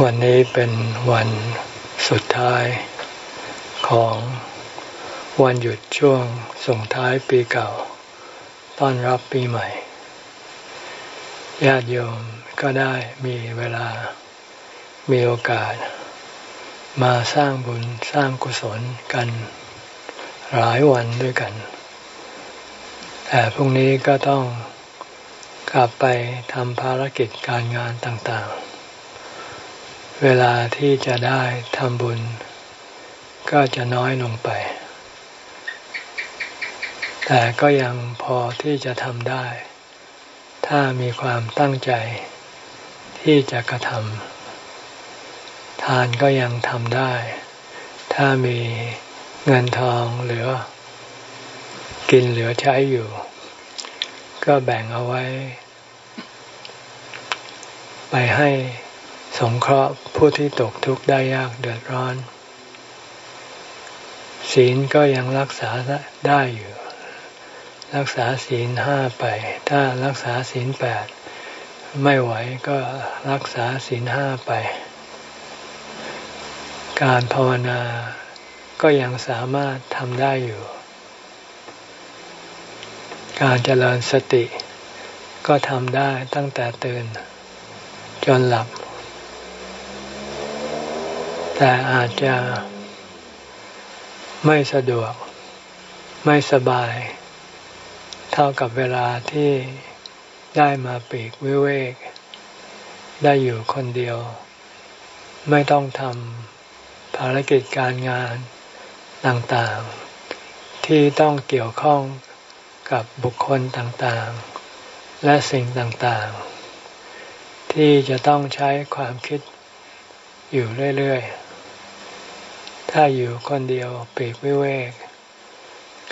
วันนี้เป็นวันสุดท้ายของวันหยุดช่วงส่งท้ายปีเก่า ต้อนรับปีใหม่ ญาติโยมก็ได้มีเวลา มีโอกาส มาสร้างบุญสร้างกุศลกันหลายวันด้วยกัน แต่พรุ่งนี้ก็ต้องกลับไปทำภารกิจการงานต่างๆ เวลาที่จะได้ทำบุญ ก็จะน้อยลงไป แต่ก็ยังพอที่จะทำได้ ถ้ามีความตั้งใจ ที่จะกระทำทานก็ยังทำได้ ถ้ามีเงินทองเหลือ กินเหลือใช้อยู่ ก็แบ่งเอาไว้ ไปให้ สงเคราะห์ผู้ที่ตกทุกข์ได้ยากเดือดร้อน ศีลก็ยังรักษาได้อยู่ รักษาศีลห้าไป ถ้ารักษาศีลแปดไม่ไหวก็รักษาศีลห้าไป การภาวนาก็ยังสามารถทำได้อยู่ การเจริญสติก็ทำได้ตั้งแต่ตื่นจนหลับ แต่อาจจะไม่สะดวก ไม่สบาย เท่ากับเวลาที่ได้มาปีกวิเวก ได้อยู่คนเดียว ไม่ต้องทำภารกิจการงานต่างๆ ที่ต้องเกี่ยวข้องกับบุคคลต่างๆ และสิ่งต่างๆ ที่จะต้องใช้ความคิดอยู่เรื่อย ๆ ถ้าอยู่คนเดียวปีกวิเวก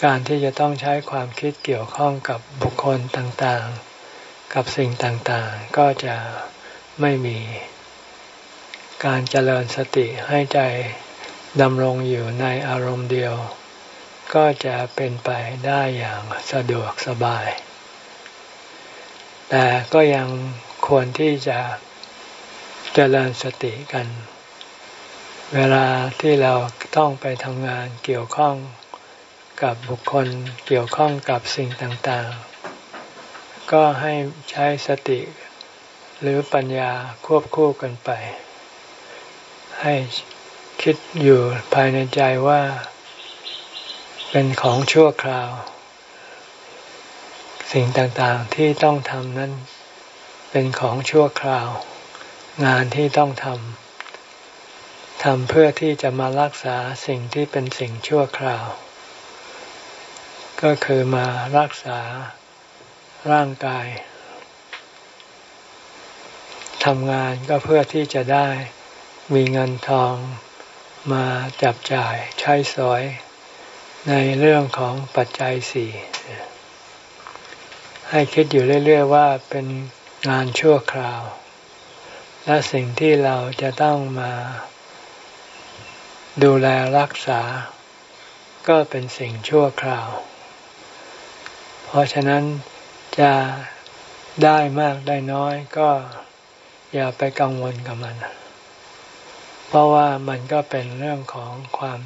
การที่จะต้องใช้ความคิดเกี่ยวข้องกับบุคคลต่างๆ กับสิ่งต่างๆ ก็จะไม่มี การเจริญสติให้ใจดำรงอยู่ในอารมณ์เดียว ก็จะเป็นไปได้อย่างสะดวกสบาย แต่ก็ยังควรที่จะเจริญสติกัน เวลาที่เราต้องไปทำงานเกี่ยวข้องกับบุคคลเกี่ยวข้องกับสิ่งต่างๆ ก็ให้ใช้สติหรือปัญญาควบคู่กันไป ให้คิดอยู่ภายในใจว่า เป็นของชั่วคราว สิ่งต่างๆที่ต้องทำนั้น เป็นของชั่วคราว งานที่ต้องทำ ทำเพื่อที่จะมารักษาสิ่งที่เป็นสิ่งชั่วคราว ก็คือมารักษาร่างกายทำงานก็เพื่อที่จะได้มีเงินทองมาจับจ่ายใช้สอย ในเรื่องของปัจจัยสี่ให้คิดอยู่เรื่อย ๆ ว่าเป็นงานชั่วคราว และสิ่งที่เราจะต้องมา ดูแลรักษา ก็เป็นสิ่งชั่วคราว เพราะฉะนั้นจะได้มากได้น้อยก็อย่าไปกังวลกับมัน เพราะว่ามันก็เป็นเรื่องของความ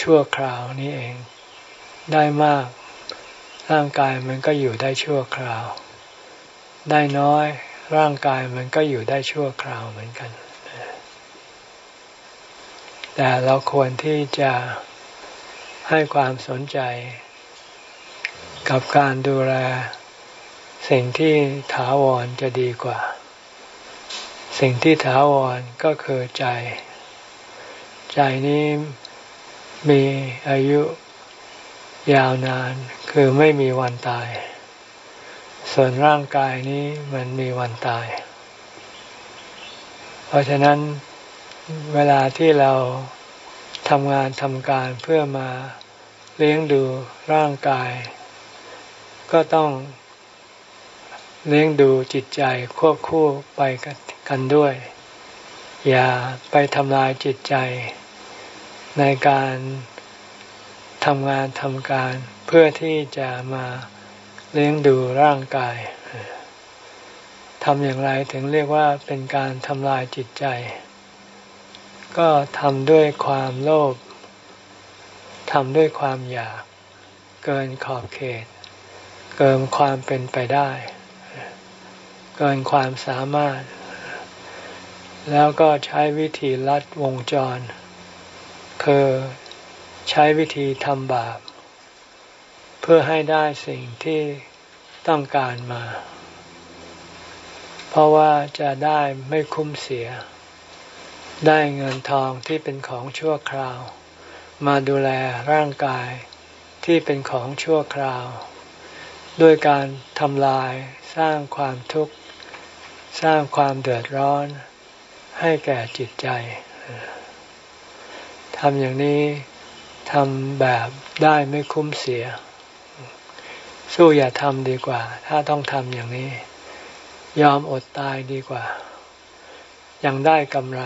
ชั่วคราวนี่เอง ได้มากร่างกายมันก็อยู่ได้ชั่วคราว ได้น้อยร่างกายมันก็อยู่ได้ชั่วคราวเหมือนกัน แต่เราควรที่จะให้ความสนใจ กับการดูแล สิ่งที่ถาวรจะดีกว่า สิ่งที่ถาวรก็คือใจ ใจนี้มีอายุยาวนานคือไม่มีวันตาย ส่วนร่างกายนี้มันมีวันตาย เพราะฉะนั้น เวลาที่เราทำงานทำการเพื่อมาเลี้ยงดูร่างกาย ก็ต้องเลี้ยงดูจิตใจควบคู่ไปกันด้วย อย่าไปทำลายจิตใจ ในการทำงานทำการเพื่อที่จะมาเลี้ยงดูร่างกายทำอย่างไรถึงเรียกว่าเป็นการทำลายจิตใจ ก็ทำด้วยความโลภทำด้วยความอยาก เกินขอบเขต เกินความเป็นไปได้ เกินความสามารถ แล้วก็ใช้วิธีลัดวงจร คือใช้วิธีทำบาป เพื่อให้ได้สิ่งที่ต้องการมา เพราะว่าจะได้ไม่คุ้มเสีย ได้เงินทองที่เป็นของชั่วคราว มาดูแลร่างกายที่เป็นของชั่วคราว ด้วยการทำลายสร้างความทุกข์ สร้างความเดือดร้อนให้แก่จิตใจทำอย่างนี้ทำแบบได้ไม่คุ้มเสีย สู้อย่าทำดีกว่า ถ้าต้องทำอย่างนี้ ยอมอดตายดีกว่า ยังได้กำไร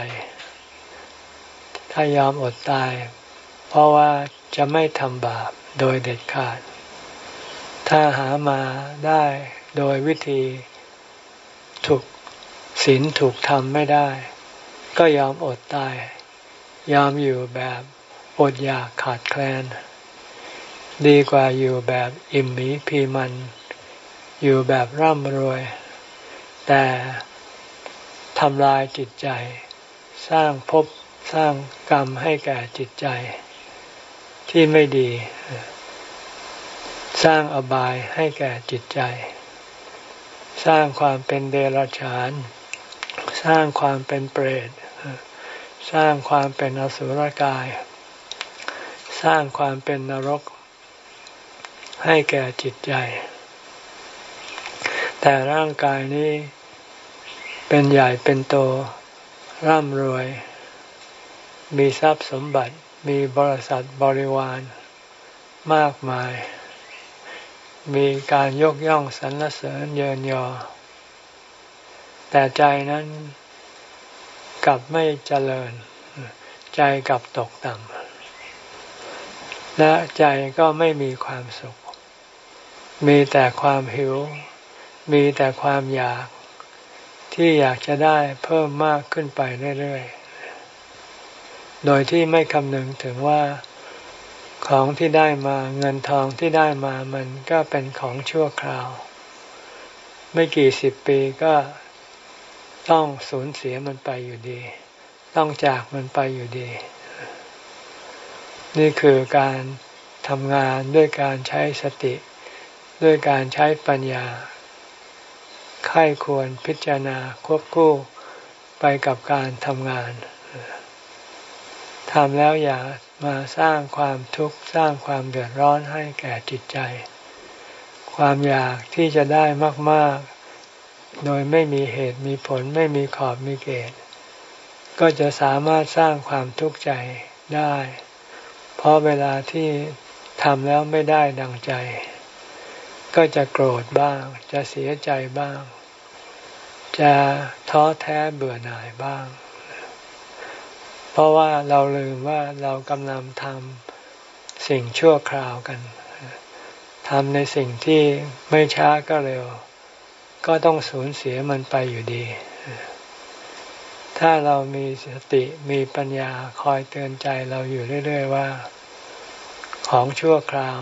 ถ้ายอมอดตาย เพราะว่าจะไม่ทำบาปโดยเด็ดขาด ถ้าหามาได้โดยวิธีถูกศีลถูกทำไม่ได้ ก็ยอมอดตาย ยอมอยู่แบบอดอยากขาดแคลน ดีกว่าอยู่แบบอิ่มมีพีมัน อยู่แบบร่ำรวย แต่ทำลายจิตใจ สร้างภพ สร้างกรรมให้แก่จิตใจ ที่ไม่ดี สร้างอบายให้แก่จิตใจ สร้างความเป็นเดรัจฉาน สร้างความเป็นเปรตสร้างความเป็นอสุรกาย สร้างความเป็นนรก ให้แก่จิตใจ แต่ร่างกายนี้เป็นใหญ่เป็นโตร่ำรวย มีทรัพย์สมบัติมีบริษัทบริวารมากมาย มีการยกย่องสรรเสริญเยินยอ แต่ใจนั้นกลับไม่เจริญ ใจกลับตกต่ำและใจก็ไม่มีความสุข มีแต่ความหิว มีแต่ความอยากที่อยากจะได้เพิ่มมากขึ้นไปเรื่อยๆ โดยที่ไม่คำนึงถึงว่าของที่ได้มาเงินทองที่ได้มามันก็เป็นของชั่วคราว ไม่กี่สิบปีก็ต้องสูญเสียมันไปอยู่ดี ต้องจากมันไปอยู่ดี นี่คือการทำงานด้วยการใช้สติ ด้วยการใช้ปัญญาไข้ควรพิจารณาควบคู่ไปกับการทำงาน ทำแล้วอย่ามาสร้างความทุกข์สร้างความเดือดร้อนให้แก่จิตใจ ความอยากที่จะได้มากๆ โดยไม่มีเหตุมีผลไม่มีขอบมีเกณฑ์ก็จะสามารถสร้างความทุกข์ใจได้ เพราะเวลาที่ทำแล้วไม่ได้ดังใจ ก็จะโกรธบ้าง จะเสียใจบ้าง จะท้อแท้เบื่อหน่ายบ้าง เพราะว่าเราลืมว่าเรากำลังทำสิ่งชั่วคราวกันทำในสิ่งที่ไม่ช้าก็เร็ว ก็ต้องสูญเสียมันไปอยู่ดี ถ้าเรามีสติมีปัญญาคอยเตือนใจเราอยู่เรื่อย ๆ ว่า ของชั่วคราว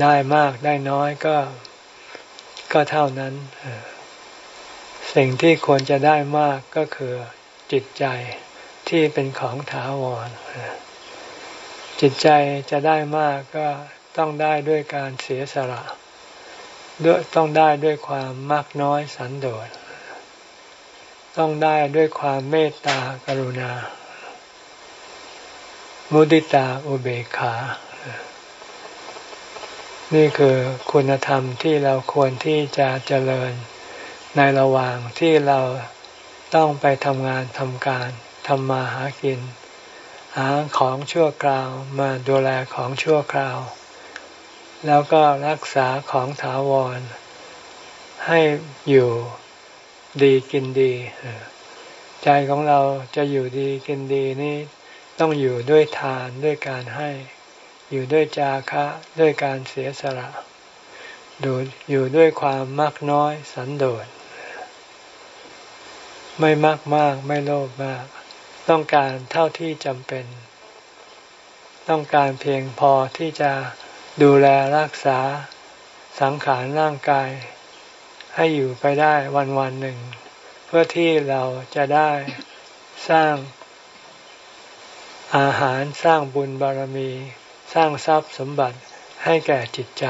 ได้มากได้น้อยก็ก็เท่านั้น สิ่งที่ควรจะได้มากก็คือจิตใจ ที่เป็นของถาวร จิตใจจะได้มากก็ต้องได้ด้วยการเสียสละด้วยต้องได้ด้วยความมากน้อยสันโดษ ต้องได้ด้วยความเมตตากรุณา มุติตาอุเบกขา นี่คือคุณธรรมที่เราควรที่จะเจริญในระหว่างที่เราต้องไปทำงานทำการ ทำมาหากิน หาของชั่วคราวมาดูแลของชั่วคราว แล้วก็รักษาของถาวร ให้อยู่ดีกินดี ใจของเราจะอยู่ดีกินดีนี่ต้องอยู่ด้วยทานด้วยการให้ อยู่ด้วยจาคะด้วยการเสียสละดูอยู่ด้วยความมักน้อยสันโดษไม่มากมากไม่โลภมาก ต้องการเท่าที่จำเป็น ต้องการเพียงพอที่จะดูแลรักษาสังขารร่างกาย ให้อยู่ไปได้วันวันหนึ่ง เพื่อที่เราจะได้สร้างอาหารสร้างบุญบารมี สร้างทรัพย์สมบัติให้แก่จิตใจ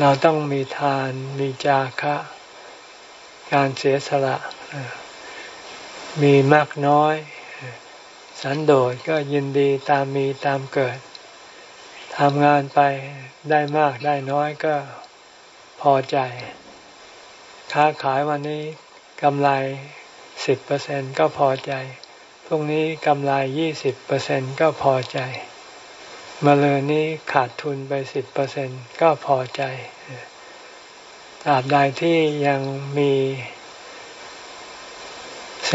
เราต้องมีทานมีจาคะ การเสียสละ มีมากน้อย สันโดษก็ยินดีตามมีตามเกิดทำงานไปได้มากได้น้อยก็พอใจ ค้าขายวันนี้กำไรสิบเปอร์เซ็นก็พอใจ พรุ่งนี้กำไรยี่สิบเปอร์เซ็นก็พอใจมาเลยนี้ขาดทุนไปสิบเปอร์เซ็นก็พอใจตราบใดที่ยังมี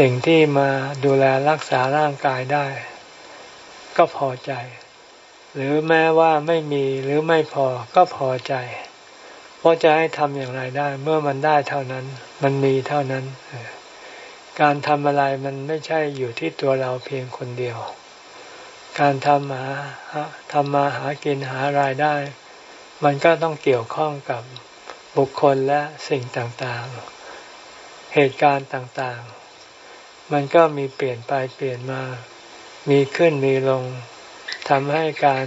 สิ่งที่มาดูแลรักษาร่างกายได้ ก็พอใจ หรือแม้ว่าไม่มีหรือไม่พอก็พอใจ เพราะจะให้ทำอย่างไรได้ เมื่อมันได้เท่านั้น มันมีเท่านั้น การทำอะไรมันไม่ใช่อยู่ที่ตัวเราเพียงคนเดียว การทำหาทำมาหากินหารายได้ มันก็ต้องเกี่ยวข้องกับบุคคลและสิ่งต่างๆ เหตุการณ์ต่างๆ มันก็มีเปลี่ยนไปเปลี่ยนมา มีขึ้นมีลงทำให้การ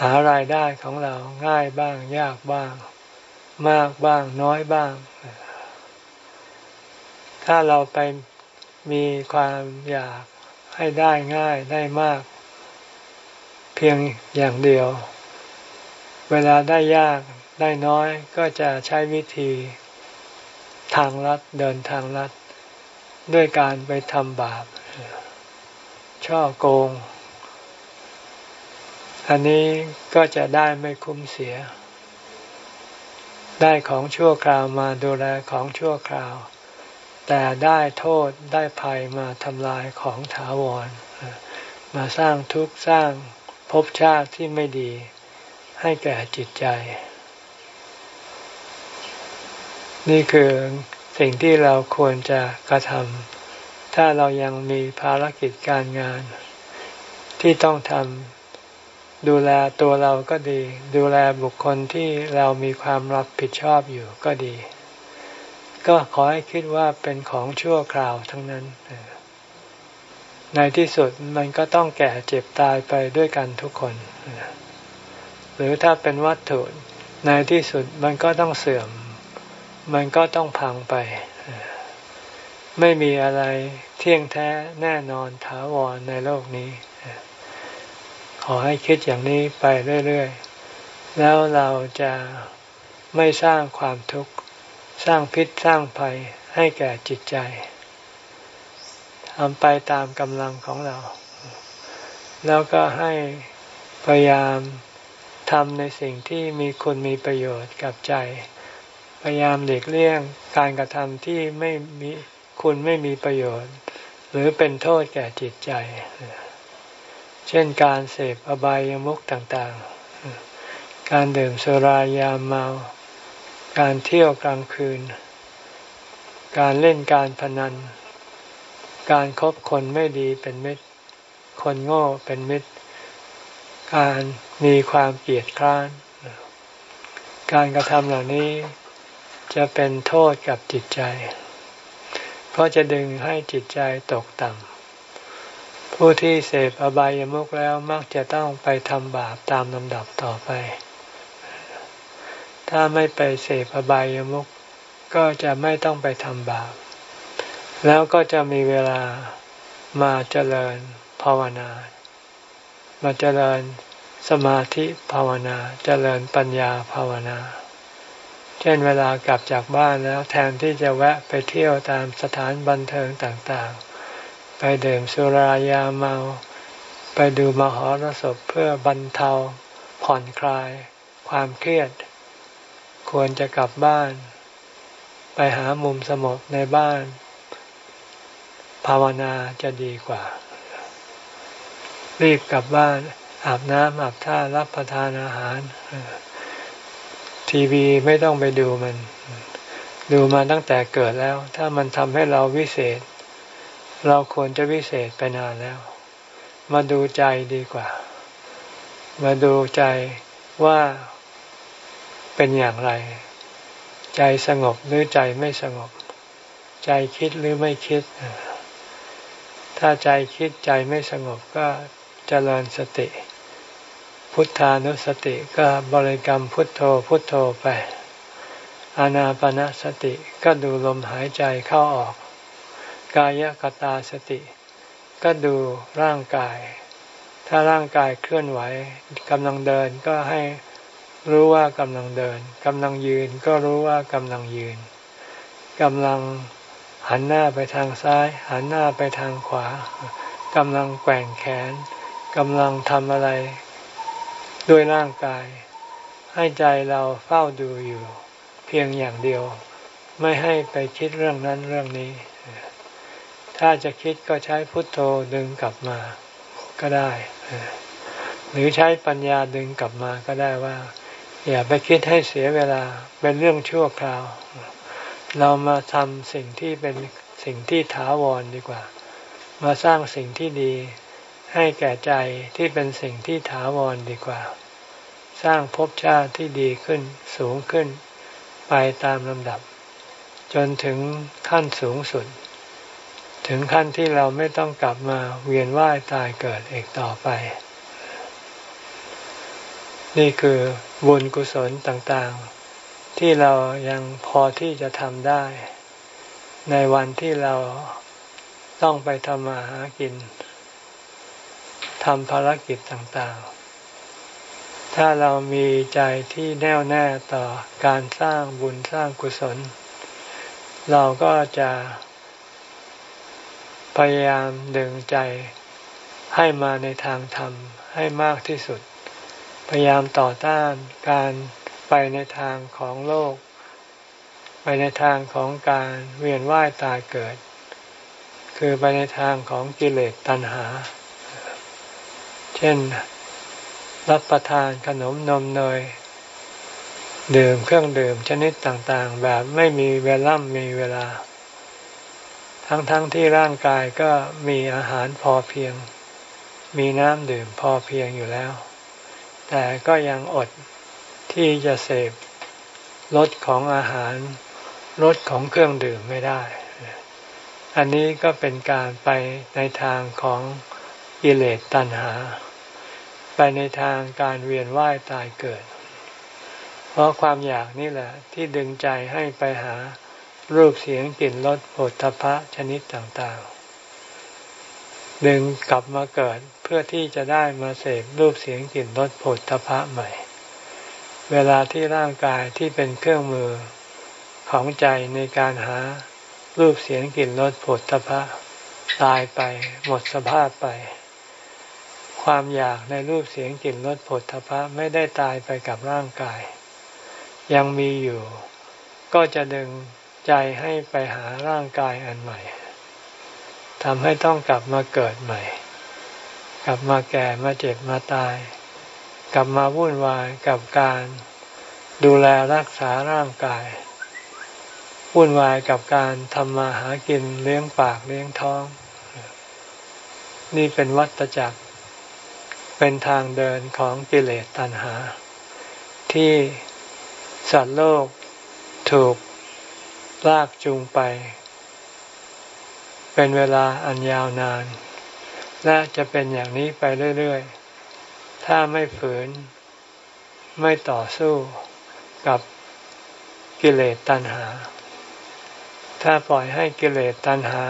หารายได้ของเราง่ายบ้าง ยากบ้าง มากบ้าง น้อยบ้าง ถ้าเราไปมีความอยากให้ได้ง่ายได้มาก เพียงอย่างเดียว เวลาได้ยากได้น้อยก็จะใช้วิธี ทางลัดเดินทางลัด ด้วยการไปทำบาป ช่อโกง อันนี้ก็จะได้ไม่คุ้มเสีย ได้ของชั่วคราวมาดูแลของชั่วคราว แต่ได้โทษได้ภัยมาทำลายของถาวร มาสร้างทุกข์สร้างภพชาติที่ไม่ดีให้แก่จิตใจ นี่คือ สิ่งที่เราควรจะกระทำถ้าเรายังมีภารกิจการงาน ที่ต้องทำดูแลตัวเราก็ดี ดูแลบุคคลที่เรามีความรับผิดชอบอยู่ก็ดี ก็ขอให้คิดว่าเป็นของชั่วคราวทั้งนั้น ในที่สุดมันก็ต้องแก่เจ็บตายไปด้วยกันทุกคน หรือถ้าเป็นวัตถุในที่สุดมันก็ต้องเสื่อม มันก็ต้องพังไป ไม่มีอะไรเที่ยงแท้แน่นอนถาวรในโลกนี้ ขอให้คิดอย่างนี้ไปเรื่อยๆ แล้วเราจะไม่สร้างความทุกข์สร้างพิษสร้างภัยให้แก่จิตใจทำไปตามกำลังของเรา แล้วก็ให้พยายามทำในสิ่งที่มีคุณมีประโยชน์กับใจ พยายามหลีกเลี่ยงการกระทำที่ไม่มีคุณไม่มีประโยชน์ หรือเป็นโทษแก่จิตใจ เช่นการเสพอบายามุขต่างๆ การดื่มสุรายาเมา การเที่ยวกลางคืน การเล่นการพนัน การครบคนไม่ดีเป็นมิตร คนโง่เป็นมิตร การมีความเกลียดคร้าน การกระทำเหล่านี้ จะเป็นโทษกับจิตใจ เพราะจะดึงให้จิตใจตกต่ำ ผู้ที่เสพอบายามุขแล้วมักจะต้องไปทำบาปตามลำดับต่อไป ถ้าไม่ไปเสพอบายามุขก็จะไม่ต้องไปทำบาป แล้วก็จะมีเวลามาเจริญภาวนา มาเจริญสมาธิภาวนา เจริญปัญญาภาวนา เช่นเวลากลับจากบ้านแล้วแทนที่จะแวะไปเที่ยวตามสถานบันเทิงต่างๆ ไปดื่มสุรายาเมา ไปดูมหรสพเพื่อบรรเทา ผ่อนคลาย ความเครียด ควรจะกลับบ้าน ไปหามุมสงบในบ้าน ภาวนาจะดีกว่า รีบกลับบ้านอาบน้ำอาบท่ารับประทานอาหาร ทีวีไม่ต้องไปดูมัน ดูมาตั้งแต่เกิดแล้ว ถ้ามันทำให้เราวิเศษ เราควรจะวิเศษไปนานแล้ว มาดูใจดีกว่า มาดูใจว่าเป็นอย่างไร ใจสงบหรือใจไม่สงบ ใจคิดหรือไม่คิด ถ้าใจคิดใจไม่สงบก็เจริญสติ พุทธานุสติก็บริกรรมพุทโธพุทโธไป อานาปนาสติก็ดูลมหายใจเข้าออก กายกตาสติ ก็ดูร่างกาย ถ้าร่างกายเคลื่อนไหวกำลังเดินก็ให้รู้ว่ากำลังเดินกำลังยืนก็รู้ว่ากำลังยืนกำลังหันหน้าไปทางซ้าย หันหน้าไปทางขวากำลังแกว่งแขนกำลังทำอะไร ด้วยร่างกาย ให้ใจเราเฝ้าดูอยู่ เพียงอย่างเดียว ไม่ให้ไปคิดเรื่องนั้นเรื่องนี้ ถ้าจะคิดก็ใช้พุทโธดึงกลับมาก็ได้ หรือใช้ปัญญาดึงกลับมาก็ได้ว่า อย่าไปคิดให้เสียเวลาเป็นเรื่องชั่วคราว เรามาทำสิ่งที่เป็นสิ่งที่ถาวรดีกว่า มาสร้างสิ่งที่ดี ให้แก่ใจที่เป็นสิ่งที่ถาวรดีกว่า สร้างภพชาติที่ดีขึ้นสูงขึ้น ไปตามลำดับ จนถึงขั้นสูงสุด ถึงขั้นที่เราไม่ต้องกลับมาเวียนว่ายตายเกิดอีกต่อไป นี่คือบุญกุศลต่างๆ ที่เรายังพอที่จะทำได้ ในวันที่เราต้องไปทำมาหากิน ทำภารกิจต่างๆ ถ้าเรามีใจที่แน่วแน่ต่อการสร้างบุญสร้างกุศล เราก็จะพยายามดึงใจให้มาในทางธรรมให้มากที่สุด พยายามต่อต้านการไปในทางของโลก ไปในทางของการเวียนว่ายตายเกิด คือไปในทางของกิเลสตัณหา ช่น รับประทานขนมนมเนยดื่มเครื่องดื่มชนิดต่างๆ แบบไม่มีเวล่ำมีเวลา ทั้งๆทที่ร่างกายก็มีอาหารพอเพียง มีน้ำดื่มพอเพียงอยู่แล้ว แต่ก็ยังอดที่จะเสพรสของอาหารรสของเครื่องดื่มไม่ได้ อันนี้ก็เป็นการไปในทางของกิเลสตัณหา ไปในทางการเวียนว่ายตายเกิด เพราะความอยากนี่แหละ ที่ดึงใจให้ไปหารูปเสียงกลิ่นรสผฏฐพะชนิดต่างๆ ดึงกลับมาเกิดเพื่อที่จะได้มาเสพรูปเสียงกลิ่นรสผฏฐพะใหม่ เวลาที่ร่างกายที่เป็นเครื่องมือของใจในการหารูปเสียงกลิ่นรสผฏฐพะตายไปหมดสภาพไป ความอยากในรูปเสียงกลิ่นรสผลทพะไม่ได้ตายไปกับร่างกาย ยังมีอยู่ ก็จะดึงใจให้ไปหาร่างกายอันใหม่ทำให้ต้องกลับมาเกิดใหม่ กลับมาแก่มาเจ็บมาตาย กลับมาวุ่นวายกับการดูแลรักษาร่างกาย วุ่นวายกับการทำมาหากินเลี้ยงปากเลี้ยงท้อง นี่เป็นวัฏจักร เป็นทางเดินของกิเลสตัณหา ที่สัตว์โลกถูกลากจูงไป เป็นเวลาอันยาวนาน และจะเป็นอย่างนี้ไปเรื่อยๆ ถ้าไม่ฝืน ไม่ต่อสู้กับกิเลสตัณหา ถ้าปล่อยให้กิเลสตัณหา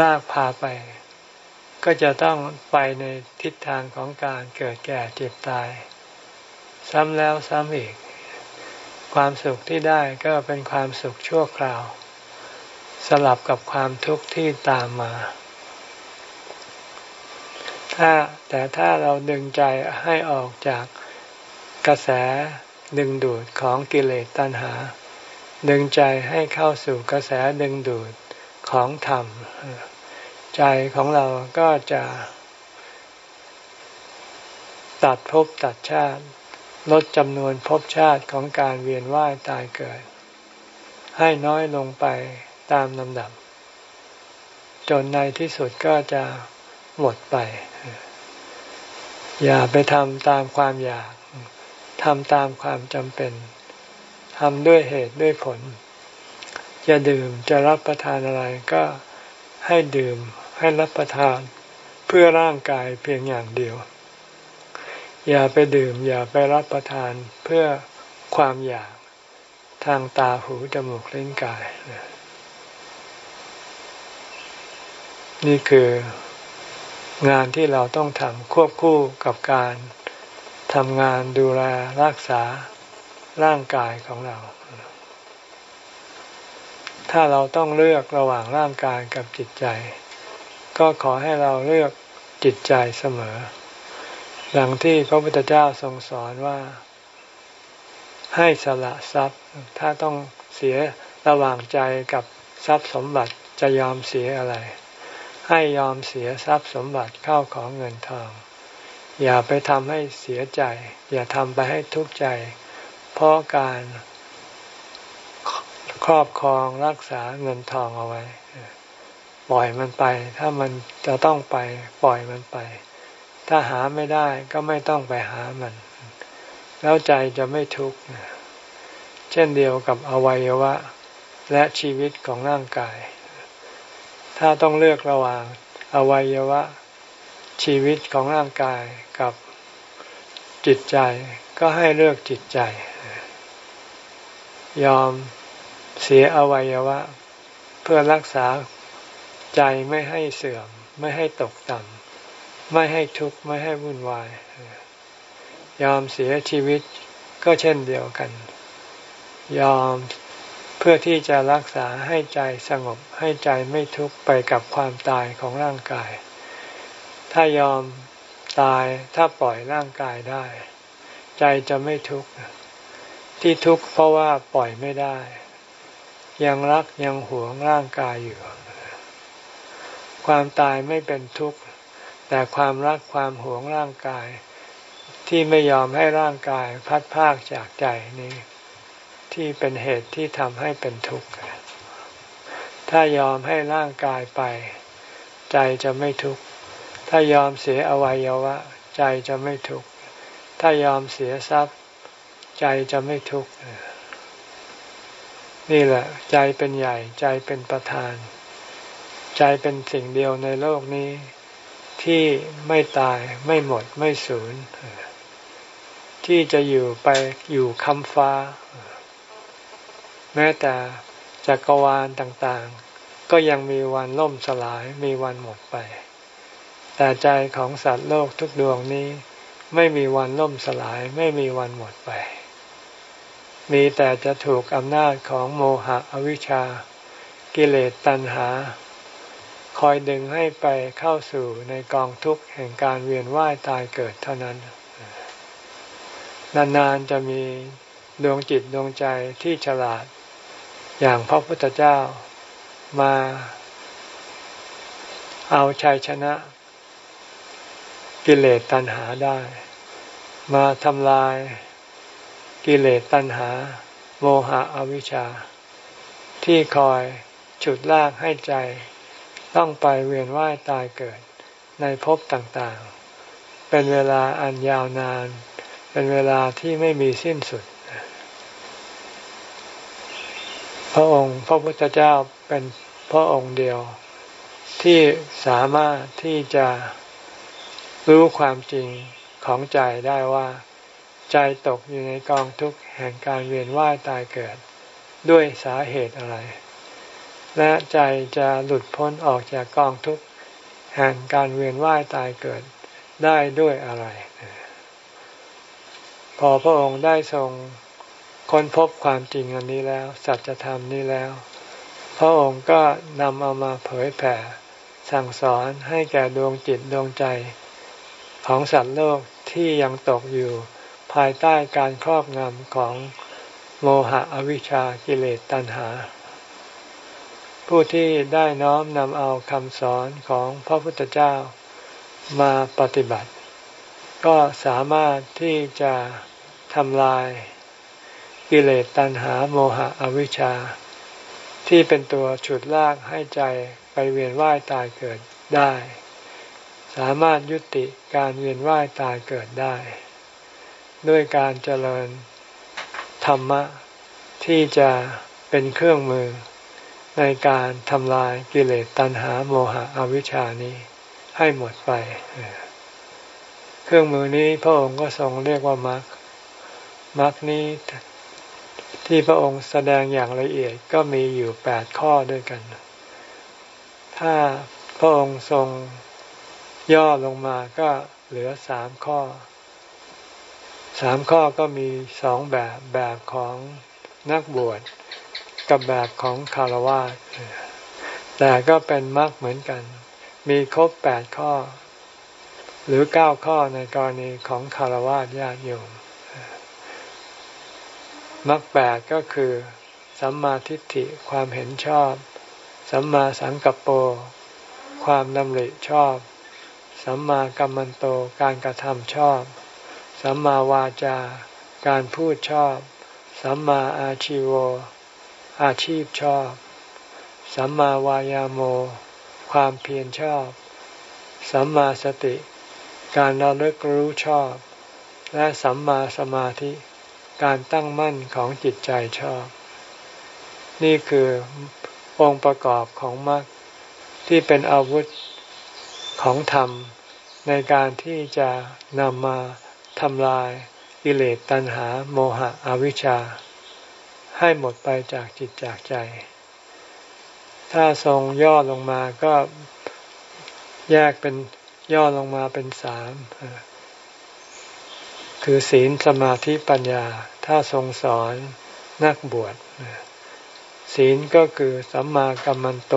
ลากพาไป ก็จะต้องไปในทิศทางของการเกิดแก่เจ็บตาย ซ้ำแล้วซ้ำอีก ความสุขที่ได้ก็เป็นความสุขชั่วคราว สลับกับความทุกข์ที่ตามมา ถ้าแต่ถ้าเราดึงใจให้ออกจากกระแสดึงดูดของกิเลสตัณหา ดึงใจให้เข้าสู่กระแสดึงดูดของธรรม ใจของเราก็จะตัดภพตัดชาติ ลดจำนวนภพชาติของการเวียนว่ายตายเกิด ให้น้อยลงไปตามลำดับ จนในที่สุดก็จะหมดไป อย่าไปทำตามความอยากทำตามความจำเป็นทำด้วยเหตุด้วยผล จะดื่มจะรับประทานอะไรก็ให้ดื่ม ให้รับประทานเพื่อร่างกายเพียงอย่างเดียว อย่าไปดื่ม อย่าไปรับประทานเพื่อความอยากทางตาหูจมูกเลิ้นกาย นี่คืองานที่เราต้องทำควบคู่กับการทำงานดูแลรักษาร่างกายของเรา ถ้าเราต้องเลือกระหว่างร่างกายกับจิตใจ ก็ขอให้เราเลือกจิตใจเสมอ ดังที่พระพุทธเจ้าทรงสอนว่า ให้สละทรัพย์ ถ้าต้องเสียระหว่างใจกับทรัพย์สมบัติจะยอมเสียอะไร ให้ยอมเสียทรัพย์สมบัติเข้าของเงินทอง อย่าไปทำให้เสียใจ อย่าทำไปให้ทุกข์ใจ เพราะการครอบครองรักษาเงินทองเอาไว้ ปล่อยมันไป ถ้ามันจะต้องไปปล่อยมันไป ถ้าหาไม่ได้ก็ไม่ต้องไปหามัน แล้วใจจะไม่ทุกข์เช่นเดียวกับอวัยวะ และชีวิตของร่างกาย ถ้าต้องเลือกระหว่างอวัยวะ ชีวิตของร่างกายกับจิตใจก็ให้เลือกจิตใจ ยอมเสียอวัยวะ เพื่อรักษา ใจไม่ให้เสื่อม ไม่ให้ตกต่ำไม่ให้ทุกข์ไม่ให้วุ่นวาย ยอมเสียชีวิตก็เช่นเดียวกัน ยอมเพื่อที่จะรักษาให้ใจสงบให้ใจไม่ทุกข์ไปกับความตายของร่างกาย ถ้ายอมตายถ้าปล่อยร่างกายได้ ใจจะไม่ทุกข์ที่ทุกข์เพราะว่าปล่อยไม่ได้ ยังรักยังหวงร่างกายอยู่ ความตายไม่เป็นทุกข์ แต่ความรักความหวงร่างกาย ที่ไม่ยอมให้ร่างกายพัดพากจากใจนี้ ที่เป็นเหตุที่ทำให้เป็นทุกข์ถ้ายอมให้ร่างกายไป ใจจะไม่ทุกข์ ถ้ายอมเสียอวัยวะ ใจจะไม่ทุกข์ ถ้ายอมเสียทรัพย์ ใจจะไม่ทุกข์ นี่แหละ ใจเป็นใหญ่ใจเป็นประธาน ใจเป็นสิ่งเดียวในโลกนี้ ที่ไม่ตายไม่หมดไม่สูญที่จะอยู่ไปอยู่คำฟ้า แม้แต่จักรวาลต่างๆ ก็ยังมีวันล่มสลายมีวันหมดไป แต่ใจของสัตว์โลกทุกดวงนี้ ไม่มีวันล่มสลายไม่มีวันหมดไป มีแต่จะถูกอำนาจของโมหะอวิชชา กิเลสตัณหา คอยดึงให้ไปเข้าสู่ในกองทุกข์แห่งการเวียนว่ายตายเกิดเท่านั้น นานๆจะมีดวงจิตดวงใจที่ฉลาด อย่างพระพุทธเจ้ามาเอาชัยชนะ กิเลสตัณหาได้ มาทำลายกิเลสตัณหา โมหะอวิชชา ที่คอยฉุดลากให้ใจ ต้องไปเวียนว่ายตายเกิดในภพต่างๆ เป็นเวลาอันยาวนาน เป็นเวลาที่ไม่มีสิ้นสุด พระองค์พระพุทธเจ้าเป็นพระองค์เดียวที่สามารถที่จะรู้ความจริงของใจได้ว่า ใจตกอยู่ในกองทุกข์แห่งการเวียนว่ายตายเกิด ด้วยสาเหตุอะไร และใจจะหลุดพ้นออกจากกองทุกข์แห่งการเวียนว่ายตายเกิดได้ด้วยอะไร พอพระองค์ได้ทรงค้นพบความจริงอันนี้แล้ว สัจธรรมนี้แล้ว พระองค์ก็นำเอามาเผยแผ่ สั่งสอนให้แก่ดวงจิตดวงใจของสัตว์โลกที่ยังตกอยู่ภายใต้การครอบงำของโมหะอวิชชากิเลสตัณหา ผู้ที่ได้น้อมนำเอาคำสอนของพระพุทธเจ้ามาปฏิบัติ ก็สามารถที่จะทำลายกิเลสตัณหาโมหะอวิชชา ที่เป็นตัวฉุดลากให้ใจไปเวียนว่ายตายเกิดได้ สามารถยุติการเวียนว่ายตายเกิดได้ ด้วยการเจริญธรรมะที่จะเป็นเครื่องมือ ในการทำลายกิเลสตัณหาโมหะอวิชชานี้ให้หมดไป เครื่องมือนี้พระองค์ก็ทรงเรียกว่ามรรคมรรคนี้ที่พระองค์แสดงอย่างละเอียดก็มีอยู่แปดข้อด้วยกัน ถ้าพระองค์ทรงย่อลงมาก็เหลือสามข้อ สามข้อก็มีสองแบบแบบของนักบวช กับแบบของคารวะแต่ก็เป็นมรรคเหมือนกัน มีครบแปดข้อ หรือเก้าข้อในกรณีของคารวะญาติโยมมรรคแปดก็คือ สัมมาทิฏฐิความเห็นชอบ สัมมาสังกัปโป ความดำริชอบ สัมมากัมมันโตการกระทำชอบ สัมมาวาจาการพูดชอบ สัมมาอาชิว อาชีพชอบ สัมมาวายาโม ความเพียรชอบ สัมมาสติ การระลึกรู้ชอบ และสัมมาสมาธิ การตั้งมั่นของจิตใจชอบ นี่คือองค์ประกอบของมรรคที่เป็นอาวุธของธรรม ในการที่จะนำมาทำลายกิเลสตัณหาโมหะอวิชชา ให้หมดไปจากจิตจากใจ ถ้าทรงย่อลงมาก็แยกเป็นย่อลงมาเป็นสามคือศีลสมาธิปัญญา ถ้าทรงสอนนักบวชศีลก็คือสัมมากัมมันโต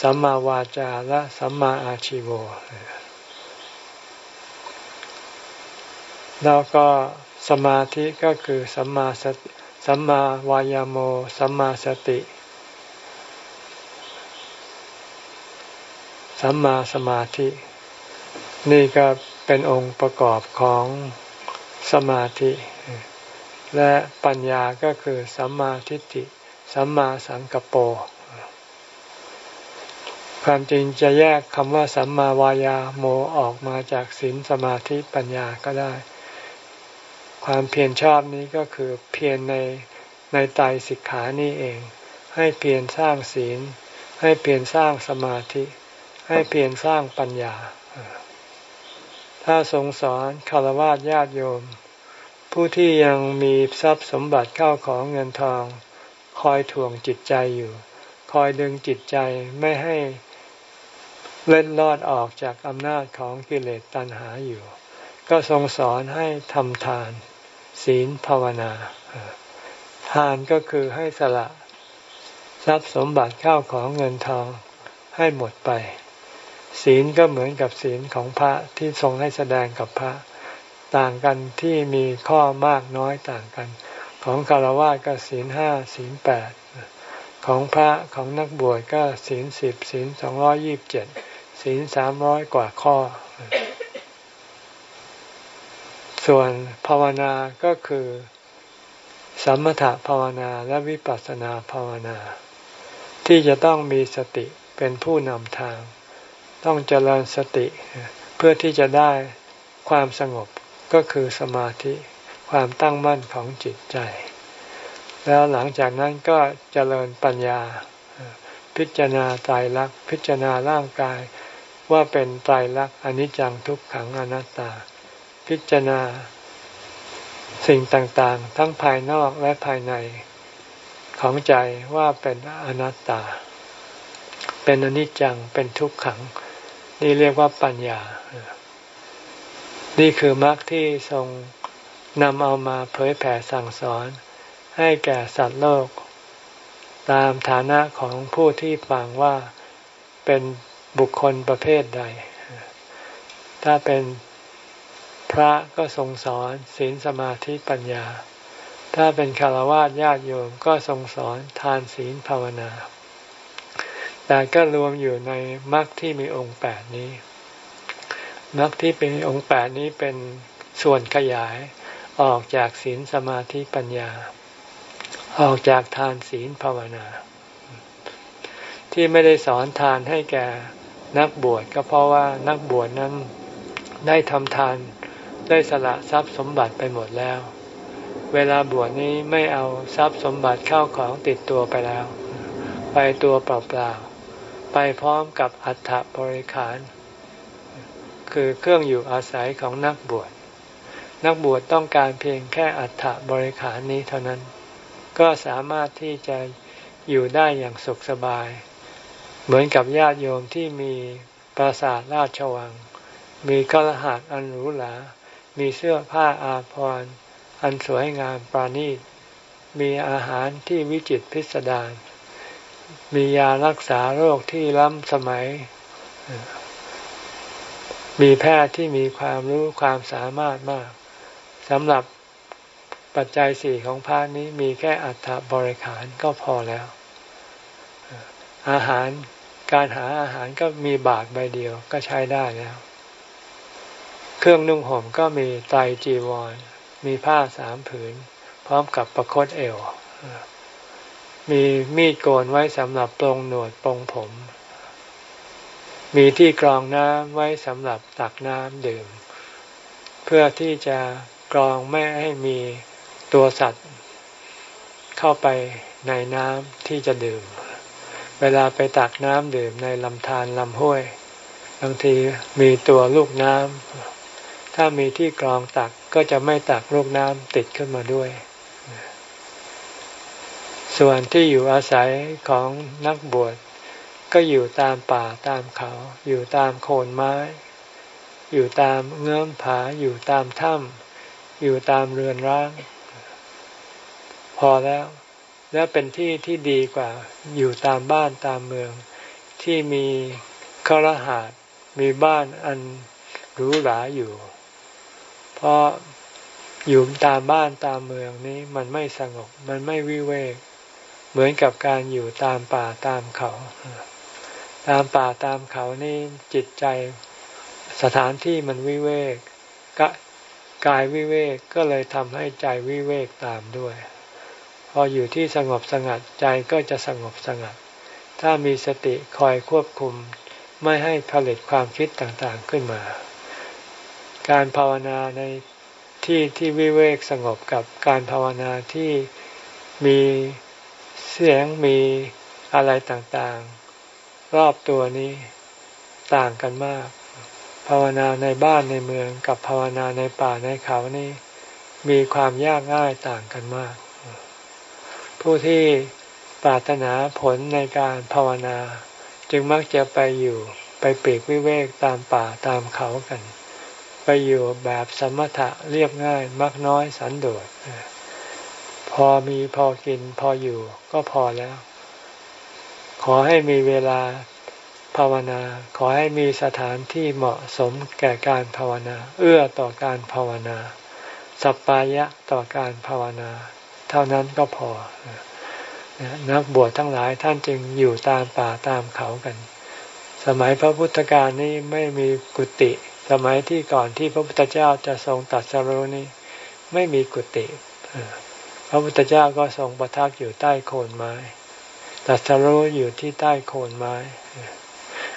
สัมมาวาจาและสัมมาอาชิโวแล้วก็ สมาธิก็คือสัมมาสติสัมมาวายโม สัมมาสติ สัมมาสมาธิ นี่ก็เป็นองค์ประกอบของสมาธิ และปัญญาก็คือสัมมาทิฏฐิ สัมมาสังกปรความจริงจะแยกคำว่าสัมมาวายาโมออกมาจากศีลสมาธิปัญญาก็ได้ ความเพียรชอบนี้ก็คือเพียรในในไตสิกขานี่เอง ให้เพียรสร้างศีล ให้เพียรสร้างสมาธิ ให้เพียรสร้างปัญญา ถ้าทรงสอนคารวะญาติโยม ผู้ที่ยังมีทรัพย์สมบัติเข้าของเงินทอง คอยถ่วงจิตใจอยู่ คอยดึงจิตใจไม่ให้เล่นลอดออกจากอำนาจของกิเลสตัณหาอยู่ ก็ทรงสอนให้ทำทาน ศีลภาวนา ทานก็คือให้สละ ทรัพย์สมบัติเข้าของเงินทองให้หมดไป ศีลก็เหมือนกับศีลของพระที่ทรงให้แสดงกับพระ ต่างกันที่มีข้อมากน้อยต่างกัน ของคารวะก็ศีลห้าศีลแปดของพระของนักบวชก็ศีลสิบศีลสองร้อยี่บเจ็ดศีลสามร้อยกว่าข้อ ส่วนภาวนาก็คือสมถภาวนาและวิปัสสนาภาวนา ที่จะต้องมีสติเป็นผู้นำทาง ต้องเจริญสติเพื่อที่จะได้ความสงบก็คือสมาธิความตั้งมั่นของจิตใจ แล้วหลังจากนั้นก็เจริญปัญญา พิจารณาตายรักพิจารณาร่างกายว่าเป็นตายรักอนิจจังทุกขังอนัตตา พิจารณา สิ่งต่างๆ ทั้งภายนอกและภายในของใจว่าเป็นอนัตตา เป็นอนิจจัง เป็นทุกขัง นี่เรียกว่าปัญญา นี่คือมรรคที่ทรงนำเอามาเผยแผ่สั่งสอน ให้แก่สัตว์โลก ตามฐานะของผู้ที่ฟังว่าเป็นบุคคลประเภทใด ถ้าเป็น พระก็ทรงสอนศีลสมาธิปัญญา ถ้าเป็นคารวะญาติโยมก็ทรงสอนทานศีลภาวนา แต่ก็รวมอยู่ในมรรคที่มีองค์แปดนี้มรรคที่เป็นองค์แปดนี้เป็นส่วนขยายออกจากศีลสมาธิปัญญา อออกจากทานศีลภาวนา ที่ไม่ได้สอนทานให้แก่นักบวชก็เพราะว่านักบวชนั้นได้ทำทาน ได้สละทรัพย์สมบัติไปหมดแล้ว เวลาบวชนี้ไม่เอาทรัพย์สมบัติเข้าของติดตัวไปแล้ว ไปตัวเปล่าๆไปพร้อมกับอัฐบริขาร คือเครื่องอยู่อาศัยของนักบวช นักบวชต้องการเพียงแค่อัฐบริขารนี้เท่านั้น ก็สามารถที่จะอยู่ได้อย่างสุขสบาย เหมือนกับญาติโยมที่มีปราสาทราชวัง มีกระหัตอันหรูหรา มีเสื้อผ้าอาภรณ์อันสวยงามปราณีต มีอาหารที่วิจิตพิสดาร มียารักษาโรคที่ล้ำสมัย มีแพทย์ที่มีความรู้ความสามารถมากสำหรับปัจจัยสี่ของพระนี้มีแค่อัฐบริขารก็พอแล้ว อาหารการหาอาหารก็มีบาทใบเดียวก็ใช้ได้แล้ว เครื่องนุ่งห่มก็มีไตรจีวร มีผ้าสามผืน พร้อมกับประคตเอว มีมีดโกนไว้สำหรับปรงหนวดปรงผม มีที่กรองน้ำไว้สำหรับตักน้ำดื่ม เพื่อที่จะกรองไม่ให้มีตัวสัตว์ เข้าไปในน้ำที่จะดื่ม เวลาไปตักน้ำดื่มในลำธารลำห้วยบางทีมีตัวลูกน้ำ ถ้ามีที่กรองตักก็จะไม่ตักลูกน้ำติดขึ้นมาด้วย ส่วนที่อยู่อาศัยของนักบวชก็อยู่ตามป่าตามเขา อยู่ตามโคนไม้ อยู่ตามเงื่อมผาอยู่ตามถ้ำอยู่ตามเรือนร้าง พอแล้ว และเป็นที่ที่ดีกว่า อยู่ตามบ้านตามเมือง ที่มีครหาดมีบ้านอันหรูหราอยู่ เพราะอยู่ตามบ้านตามเมืองนี้มันไม่สงบ มันไม่วิเวก เหมือนกับการอยู่ตามป่าตามเขา ตามป่าตามเขานี่จิตใจสถานที่มันวิเวกก็กายวิเวกก็เลยทำให้ใจวิเวกตามด้วย พออยู่ที่สงบสงัดใจก็จะสงบสงัด ถ้ามีสติคอยควบคุม ไม่ให้ผลิตความคิดต่างๆขึ้นมา การภาวนาในที่ที่วิเวกสงบกับการภาวนาที่มีเสียงมีอะไรต่างๆ รอบตัวนี้ต่างกันมาก ภาวนาในบ้านในเมืองกับภาวนาในป่าในเขานี่มีความยากง่ายต่างกันมาก ผู้ที่ปรารถนาผลในการภาวนา จึงมักจะไปอยู่ไปปีกวิเวกตามป่าตามเขากัน ไปอยู่แบบสมถะเรียบง่ายมักน้อยสันโดษพอมีพอกินพออยู่ก็พอแล้ว ขอให้มีเวลาภาวนา ขอให้มีสถานที่เหมาะสมแก่การภาวนา เอื้อต่อการภาวนา สัปปายะต่อการภาวนา เท่านั้นก็พอ นักบวชทั้งหลายท่านจึงอยู่ตามป่าตามเขากัน สมัยพระพุทธการนี่ไม่มีกุฏิ สมัยที่ก่อนที่พระพุทธเจ้าจะทรงตัดสรุนี่ไม่มีกุฏิพระพุทธเจ้าก็ทรงประทับอยู่ใต้โคนไม้ ตัดสรุอยู่ที่ใต้โคนไม้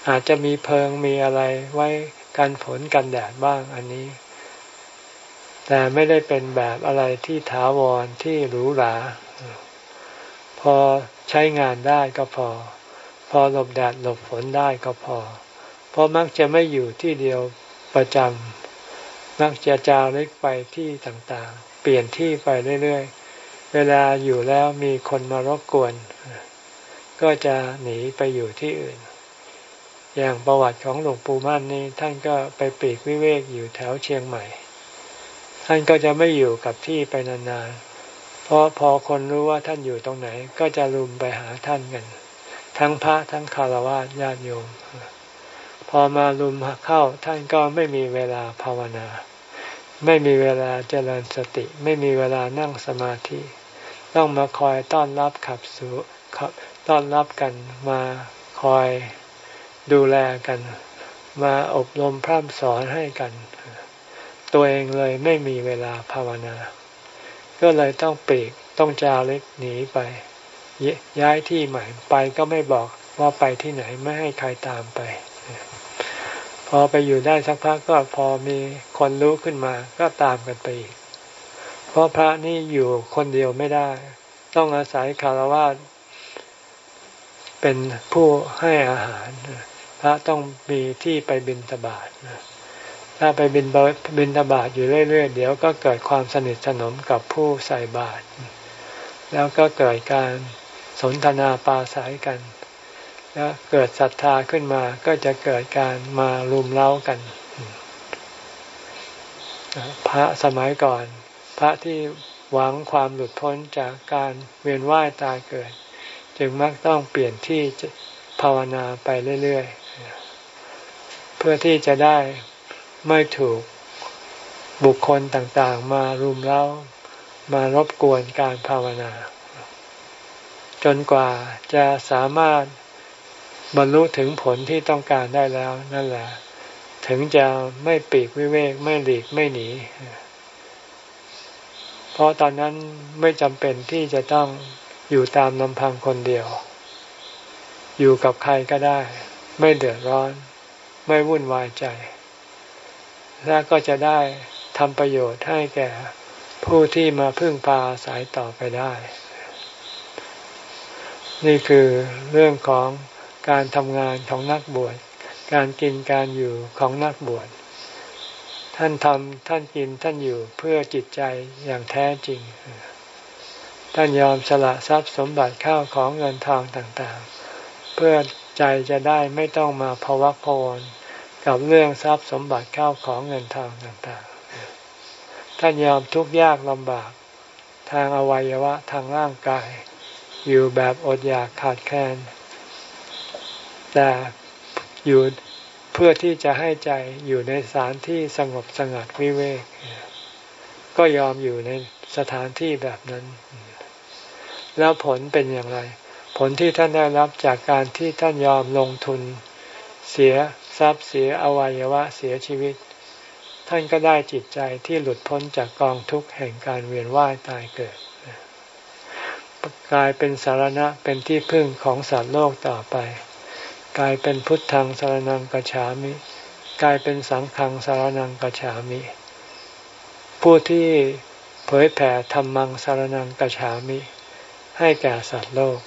อาจจะมีเพิงมีอะไรไว้กันฝนกันแดดบ้างอันนี้ แต่ไม่ได้เป็นแบบอะไรที่ถาวรที่หรูหราพอใช้งานได้ก็พอ พอหลบแดดหลบฝนได้ก็พอ เพราะมักจะไม่อยู่ที่เดียว ประจำมักจะจาริกไปที่ต่างๆ เปลี่ยนที่ไปเรื่อยๆ เวลาอยู่แล้วมีคนมารบกวน ก็จะหนีไปอยู่ที่อื่น อย่างประวัติของหลวงปู่มั่นนี่ท่านก็ไปปีกวิเวกอยู่แถวเชียงใหม่ ท่านก็จะไม่อยู่กับที่ไปนานๆ เพราะพอคนรู้ว่าท่านอยู่ตรงไหน ก็จะลุมไปหาท่านกัน ทั้งพระทั้งคารวะญาติโยม พอมาลุมเข้าท่านก็ไม่มีเวลาภาวนา ไม่มีเวลาเจริญสติ ไม่มีเวลานั่งสมาธิ ต้องมาคอยต้อนรับขับสู่ต้อนรับกันมาคอยดูแลกัน มาอบรมพร่ำสอนให้กัน ตัวเองเลยไม่มีเวลาภาวนา ก็เลยต้องปีกต้องจาริกหนีไป ย้ายที่ใหม่ไปก็ไม่บอกว่าไปที่ไหนไม่ให้ใครตามไป พอไปอยู่ได้สักพักก็พอมีคนรู้ขึ้นมา ก็ตามกันไปอีกเพราะพระนี่อยู่คนเดียวไม่ได้ ต้องอาศัยคารวะเป็นผู้ให้อาหาร พระต้องมีที่ไปบิณฑบาตถ้าไปบินบินทบาทอยู่เรื่อยๆ เดี๋ยวก็เกิดความสนิทสนมกับผู้ใส่บาตรแล้วก็เกิดการสนทนาปาศัยกัน แล้วเกิดศรัทธาขึ้นมาก็จะเกิดการมารุมเล้ากัน พระสมัยก่อน พระที่หวังความหลุดพ้นจากการเวียนว่ายตายเกิด จึงมักต้องเปลี่ยนที่ภาวนาไปเรื่อยๆ เพื่อที่จะได้ไม่ถูกบุคคลต่างๆ มารุมเร้ามารบกวนการภาวนา จนกว่าจะสามารถ บรรลุถึงผลที่ต้องการได้แล้วนั่นแหละ ถึงจะไม่ปีกวิเวกไม่หลีกไม่หนี เพราะตอนนั้นไม่จำเป็นที่จะต้องอยู่ตามลำพังคนเดียว อยู่กับใครก็ได้ ไม่เดือดร้อน ไม่วุ่นวายใจ และก็จะได้ทำประโยชน์ให้แก่ผู้ที่มาพึ่งพาสายต่อไปได้ นี่คือเรื่องของ การทำงานของนักบวช การกินการอยู่ของนักบวช ท่านทำท่านกินท่านอยู่เพื่อจิตใจอย่างแท้จริง ท่านยอมสละทรัพย์สมบัติข้าวของเงินทองต่างๆ เพื่อใจจะได้ไม่ต้องมาภวักพวนกับเรื่องทรัพย์สมบัติเข้าของเงินทองต่างๆ ท่านยอมทุกข์ยากลำบากทางอวัยวะทางร่างกาย อยู่แบบอดอยากขาดแคลน แต่อยู่เพื่อที่จะให้ใจอยู่ในสถานที่สงบสงัดวิเวก ก็ยอมอยู่ในสถานที่แบบนั้น แล้วผลเป็นอย่างไร ผลที่ท่านได้รับจากการที่ท่านยอมลงทุน เสียทรัพย์เสียอวัยวะเสียชีวิต ท่านก็ได้จิตใจที่หลุดพ้นจากกองทุกข์แห่งการเวียนว่ายตายเกิด กลายเป็นสารณะเป็นที่พึ่งของสัตว์โลกต่อไป กลายเป็นพุทธังสารนังกัจฉามิ กลายเป็นสังฆังสารนังกัจฉามิ ผู้ที่เผยแผ่ธรรมังสารนังกัจฉามิ ให้แก่สัตว์โลก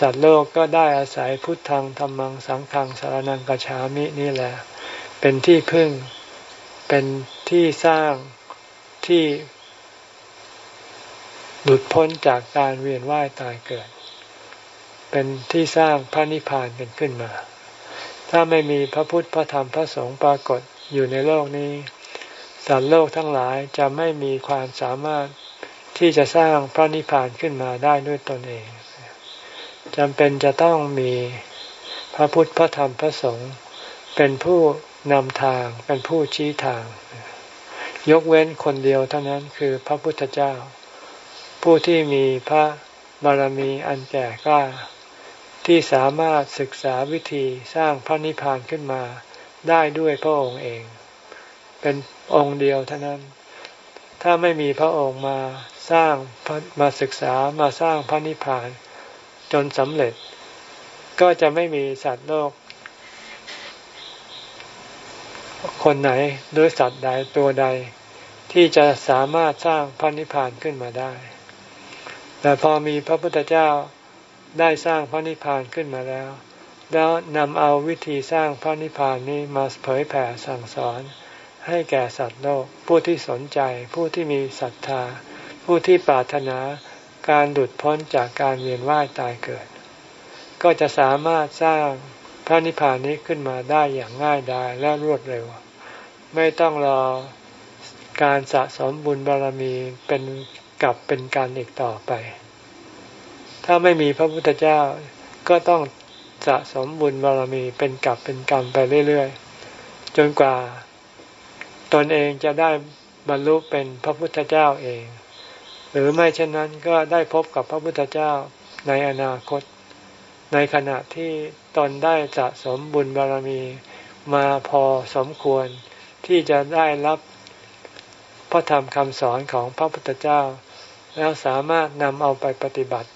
สัตว์โลกก็ได้อาศัยพุทธังธรรมังสังฆังสารนังกัจฉามินี่แหละ เป็นที่พึ่ง เป็นที่สร้างที่หลุดพ้นจากการเวียนว่ายตายเกิด เป็นที่สร้างพระนิพพานเป็นขึ้นมา ถ้าไม่มีพระพุทธพระธรรมพระสงฆ์ปรากฏอยู่ในโลกนี้ สัตว์โลกทั้งหลายจะไม่มีความสามารถที่จะสร้างพระนิพพานขึ้นมาได้ด้วยตนเองจำเป็นจะต้องมีพระพุทธพระธรรมพระสงฆ์เป็นผู้นำทางเป็นผู้ชี้ทาง ยกเว้นคนเดียวเท่านั้นคือพระพุทธเจ้า ผู้ที่มีพระบารมีอันแก่กล้า ที่สามารถศึกษาวิธีสร้างพระนิพพานขึ้นมาได้ด้วยพระองค์เอง เป็นองค์เดียวเท่านั้น ถ้าไม่มีพระองค์มาสร้างมาศึกษามาสร้างพระนิพพาน จนสำเร็จ ก็จะไม่มีสัตว์โลก คนไหนหรือสัตว์ใดตัวใด ที่จะสามารถสร้างพระนิพพานขึ้นมาได้ แต่พอมีพระพุทธเจ้า ได้สร้างพระนิพพานขึ้นมาแล้ว แล้วนำเอาวิธีสร้างพระนิพพานนี้มาเผยแผ่สั่งสอน ให้แก่สัตว์โลก ผู้ที่สนใจ ผู้ที่มีศรัทธา ผู้ที่ปรารถนาการหลุดพ้นจากการเวียนว่ายตายเกิด ก็จะสามารถสร้างพระนิพพานนี้ขึ้นมาได้อย่างง่ายดายและรวดเร็ว ไม่ต้องรอการสะสมบุญบารมีเป็นกับเป็นการอีกต่อไป ถ้าไม่มีพระพุทธเจ้าก็ต้องสะสมบุญบารมีเป็นกับเป็นกรรมไปเรื่อยๆ จนกว่า ตนเองจะได้บรรลุเป็นพระพุทธเจ้าเอง หรือไม่เช่นนั้นก็ได้พบกับพระพุทธเจ้าในอนาคต ในขณะที่ตนได้สะสมบุญบารมีมาพอสมควรที่จะได้รับพระธรรมคำสอนของพระพุทธเจ้า แล้วสามารถนำเอาไปปฏิบัติ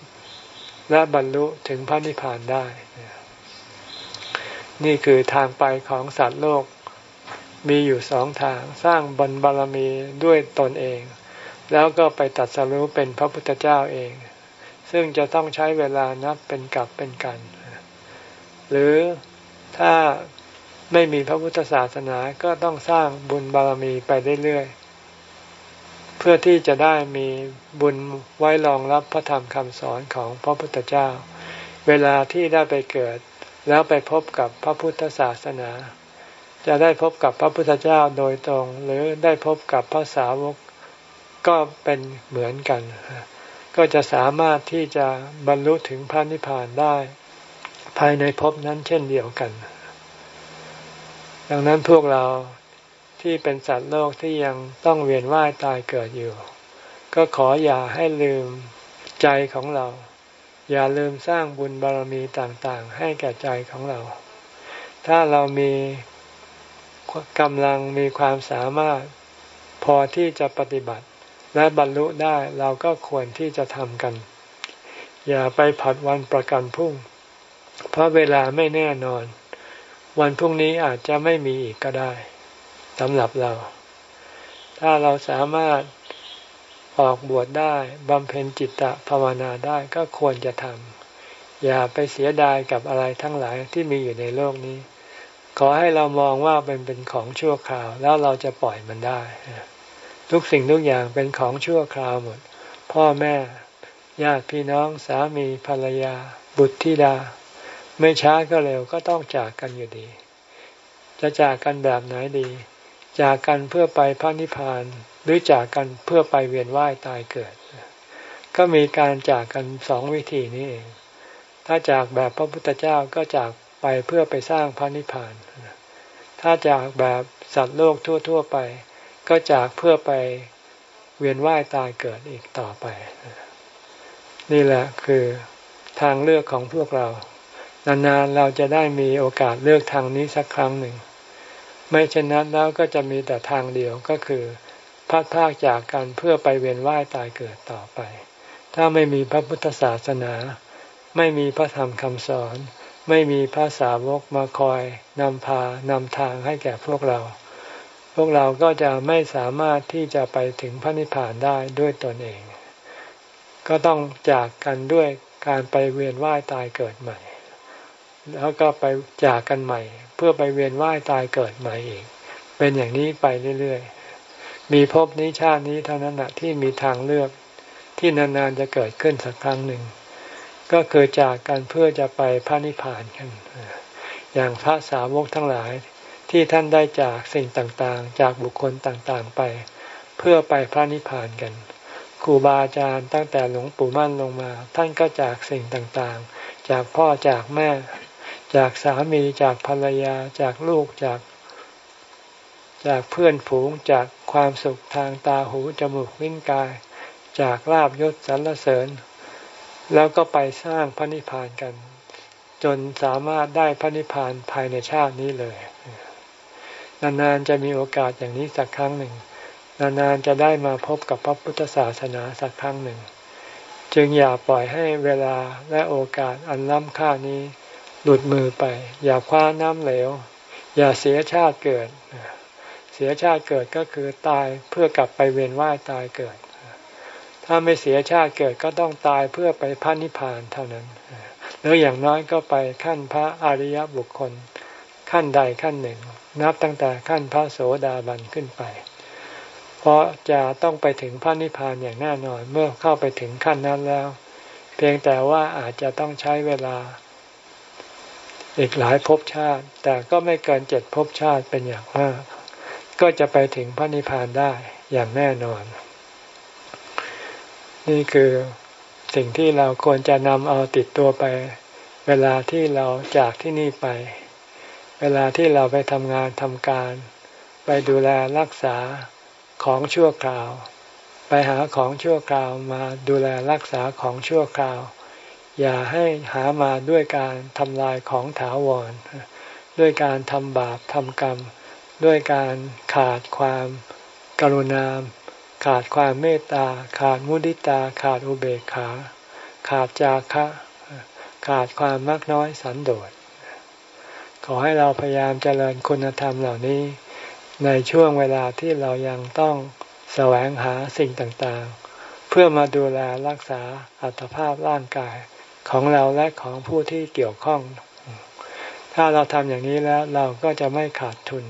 และบรรลุถึงพระนิพพานได้ นี่คือทางไปของสัตว์โลกมีอยู่สองทางสร้างบรรบารมีด้วยตนเอง แล้วก็ไปตัดสรู้เป็นพระพุทธเจ้าเอง ซึ่งจะต้องใช้เวลานับเป็นกับ เป็นกัน หรือถ้าไม่มีพระพุทธศาสนาก็ต้องสร้างบุญบารมีไปเรื่อยๆ เพื่อที่จะได้มีบุญไว้รองรับพระธรรมคำสอนของพระพุทธเจ้า เวลาที่ได้ไปเกิด แล้วไปพบกับพระพุทธศาสนา จะได้พบกับพระพุทธเจ้าโดยตรง หรือได้พบกับพระสาวกก็เป็นเหมือนกัน ก็จะสามารถที่จะบรรลุถึงพระนิพพานได้ ภายในภพนั้นเช่นเดียวกัน ดังนั้นพวกเรา ที่เป็นสัตว์โลกที่ยังต้องเวียนว่ายตายเกิดอยู่ ก็ขออย่าให้ลืมใจของเรา อย่าลืมสร้างบุญบารมีต่างๆ ให้แก่ใจของเรา ถ้าเรามีกำลังมีความสามารถพอที่จะปฏิบัติ และบรรลุได้เราก็ควรที่จะทำกัน อย่าไปผัดวันประกันพรุ่ง เพราะเวลาไม่แน่นอน วันพรุ่งนี้อาจจะไม่มีอีกก็ได้ สำหรับเรา ถ้าเราสามารถออกบวชได้บำเพ็ญจิตตภาวนาได้ก็ควรจะทำอย่าไปเสียดายกับอะไรทั้งหลายที่มีอยู่ในโลกนี้ ขอให้เรามองว่าเป็นเป็นของชั่วคราว แล้วเราจะปล่อยมันได้ ทุกสิ่งทุกอย่างเป็นของชั่วคราวหมด พ่อแม่ญาติพี่น้องสามีภรรยา บุตรธิดา ไม่ช้าก็เร็วก็ต้องจากกันอยู่ดี จะจากกันแบบไหนดี จากกันเพื่อไปพระนิพพานหรือจากกันเพื่อไปเวียนว่ายตายเกิด ก็มีการจากกันสองวิธีนี้เอง ถ้าจากแบบพระพุทธเจ้าก็จากไปเพื่อไปสร้างพระนิพพาน ถ้าจากแบบสัตว์โลกทั่ว ๆ ไป ก็จากเพื่อไปเวียนว่ายตายเกิดอีกต่อไป นี่แหละคือทางเลือกของพวกเรา นานๆเราจะได้มีโอกาสเลือกทางนี้สักครั้งหนึ่ง ไม่เช่นนั้นแล้วก็จะมีแต่ทางเดียวก็คือพัดพากจากกันเพื่อไปเวียนว่ายตายเกิดต่อไป ถ้าไม่มีพระพุทธศาสนา ไม่มีพระธรรมคำสอน ไม่มีพระสาวกมาคอยนำพานำทางให้แก่พวกเรา พวกเราก็จะไม่สามารถที่จะไปถึงพระนิพพานได้ด้วยตนเอง ก็ต้องจากกันด้วยการไปเวียนว่ายตายเกิดใหม่ แล้วก็ไปจากกันใหม่ เพื่อไปเวียนว่ายตายเกิดใหม่อีก เป็นอย่างนี้ไปเรื่อยๆ มีภพนี้ชาตินี้เท่านั้นนะที่มีทางเลือกที่นานๆจะเกิดขึ้นสักครั้งหนึ่ง ก็คือจากกันเพื่อจะไปพระนิพพานกันอย่างพระสาวกทั้งหลายที่ท่านได้จากสิ่งต่างๆ จากบุคคลต่างๆไป เพื่อไปพระนิพพานกันครูบาอาจารย์ตั้งแต่หลวงปู่มั่นลงมา ท่านก็จากสิ่งต่างๆ จากพ่อจากแม่ จากสามีจากภรรยาจากลูกจากจากเพื่อนฝูงจากความสุขทางตาหูจมูกลิ้นกาย จากลาบยศสรรเสริญ แล้วก็ไปสร้างพระนิพพานกัน จนสามารถได้พระนิพพานภายในชาตินี้เลย นานๆจะมีโอกาสอย่างนี้สักครั้งหนึ่ง นานๆจะได้มาพบกับพระพุทธศาสนาสักครั้งหนึ่ง จึงอย่าปล่อยให้เวลาและโอกาสอันล้ำค่านี้ หลุดมือไป อย่าคว้าน้ำเหลว อย่าเสียชาติเกิด เสียชาติเกิดก็คือตายเพื่อกลับไปเวียนว่ายตายเกิด ถ้าไม่เสียชาติเกิดก็ต้องตายเพื่อไปพระนิพพานเท่านั้นหรืออย่างน้อยก็ไปขั้นพระอริยบุคคล ขั้นใดขั้นหนึ่ง นับตั้งแต่ขั้นพระโสดาบันขึ้นไป เพราะจะต้องไปถึงพระนิพพานอย่างแน่นอนเมื่อเข้าไปถึงขั้นนั้นแล้ว เพียงแต่ว่าอาจจะต้องใช้เวลา อีกหลายภพชาติ แต่ก็ไม่เกินเจ็ดภพชาติเป็นอย่างมากก็จะไปถึงพระนิพพานได้อย่างแน่นอน นี่คือสิ่งที่เราควรจะนำเอาติดตัวไป เวลาที่เราจากที่นี่ไป เวลาที่เราไปทำงานทำการ ไปดูแลรักษาของชั่วคราว ไปหาของชั่วคราวมาดูแลรักษาของชั่วคราว อย่าให้หามาด้วยการทำลายของถาวร ด้วยการทำบาปทำกรรม ด้วยการขาดความกรุณาขาดความเมตตา ขาดมุติตา ขาดอุเบกขา ขาดจาคะ ขาดความมักน้อยสันโดษ ขอให้เราพยายามเจริญคุณธรรมเหล่านี้ ในช่วงเวลาที่เรายังต้องแสวงหาสิ่งต่างๆ เพื่อมาดูแลรักษาอัตภาพร่างกาย ของเราและของผู้ที่เกี่ยวข้อง ถ้าเราทำอย่างนี้แล้วเราก็จะไม่ขาดทุน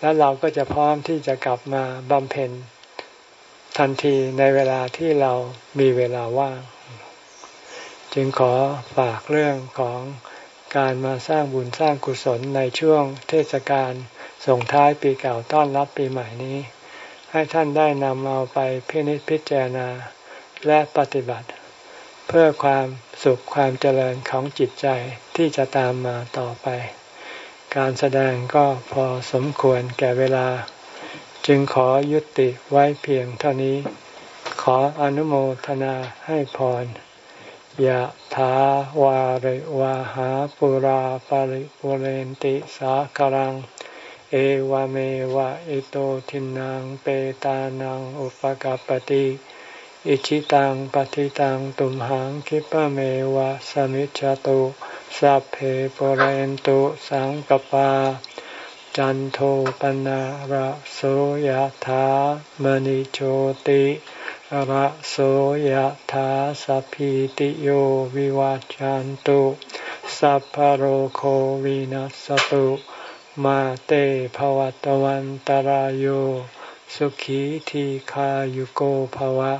และเราก็จะพร้อมที่จะกลับมาบำเพ็ญทันทีในเวลาที่เรามีเวลาว่าง จึงขอฝากเรื่องของการมาสร้างบุญสร้างกุศลในช่วงเทศกาลส่งท้ายปีเก่าต้อนรับปีใหม่นี้ ให้ท่านได้นำเอาไปพินิจพิจารณาและปฏิบัติ เพื่อความสุขความเจริญของจิตใจที่จะตามมาต่อไป การแสดงก็พอสมควรแก่เวลา จึงขอยุติไว้เพียงเท่านี้ ขออนุโมทนาให้พรยะถาวาริวาหาปุราปาริปุเรนติสาครัง เอวเมวะอิโตทินังเปตานังอุปกปติ อิชิตังปฏิตังตุมหังคิปะเมวะสมิจจตุสัพเพปเรนตุสังกปา จันโทปนะระโสยธามณิโชติระโสยธาสัพพิติโยวิวาจันตุสัพพโรโควินัสตุมาเตภวัตวันตารโยสุขีทีขายุโกภวะ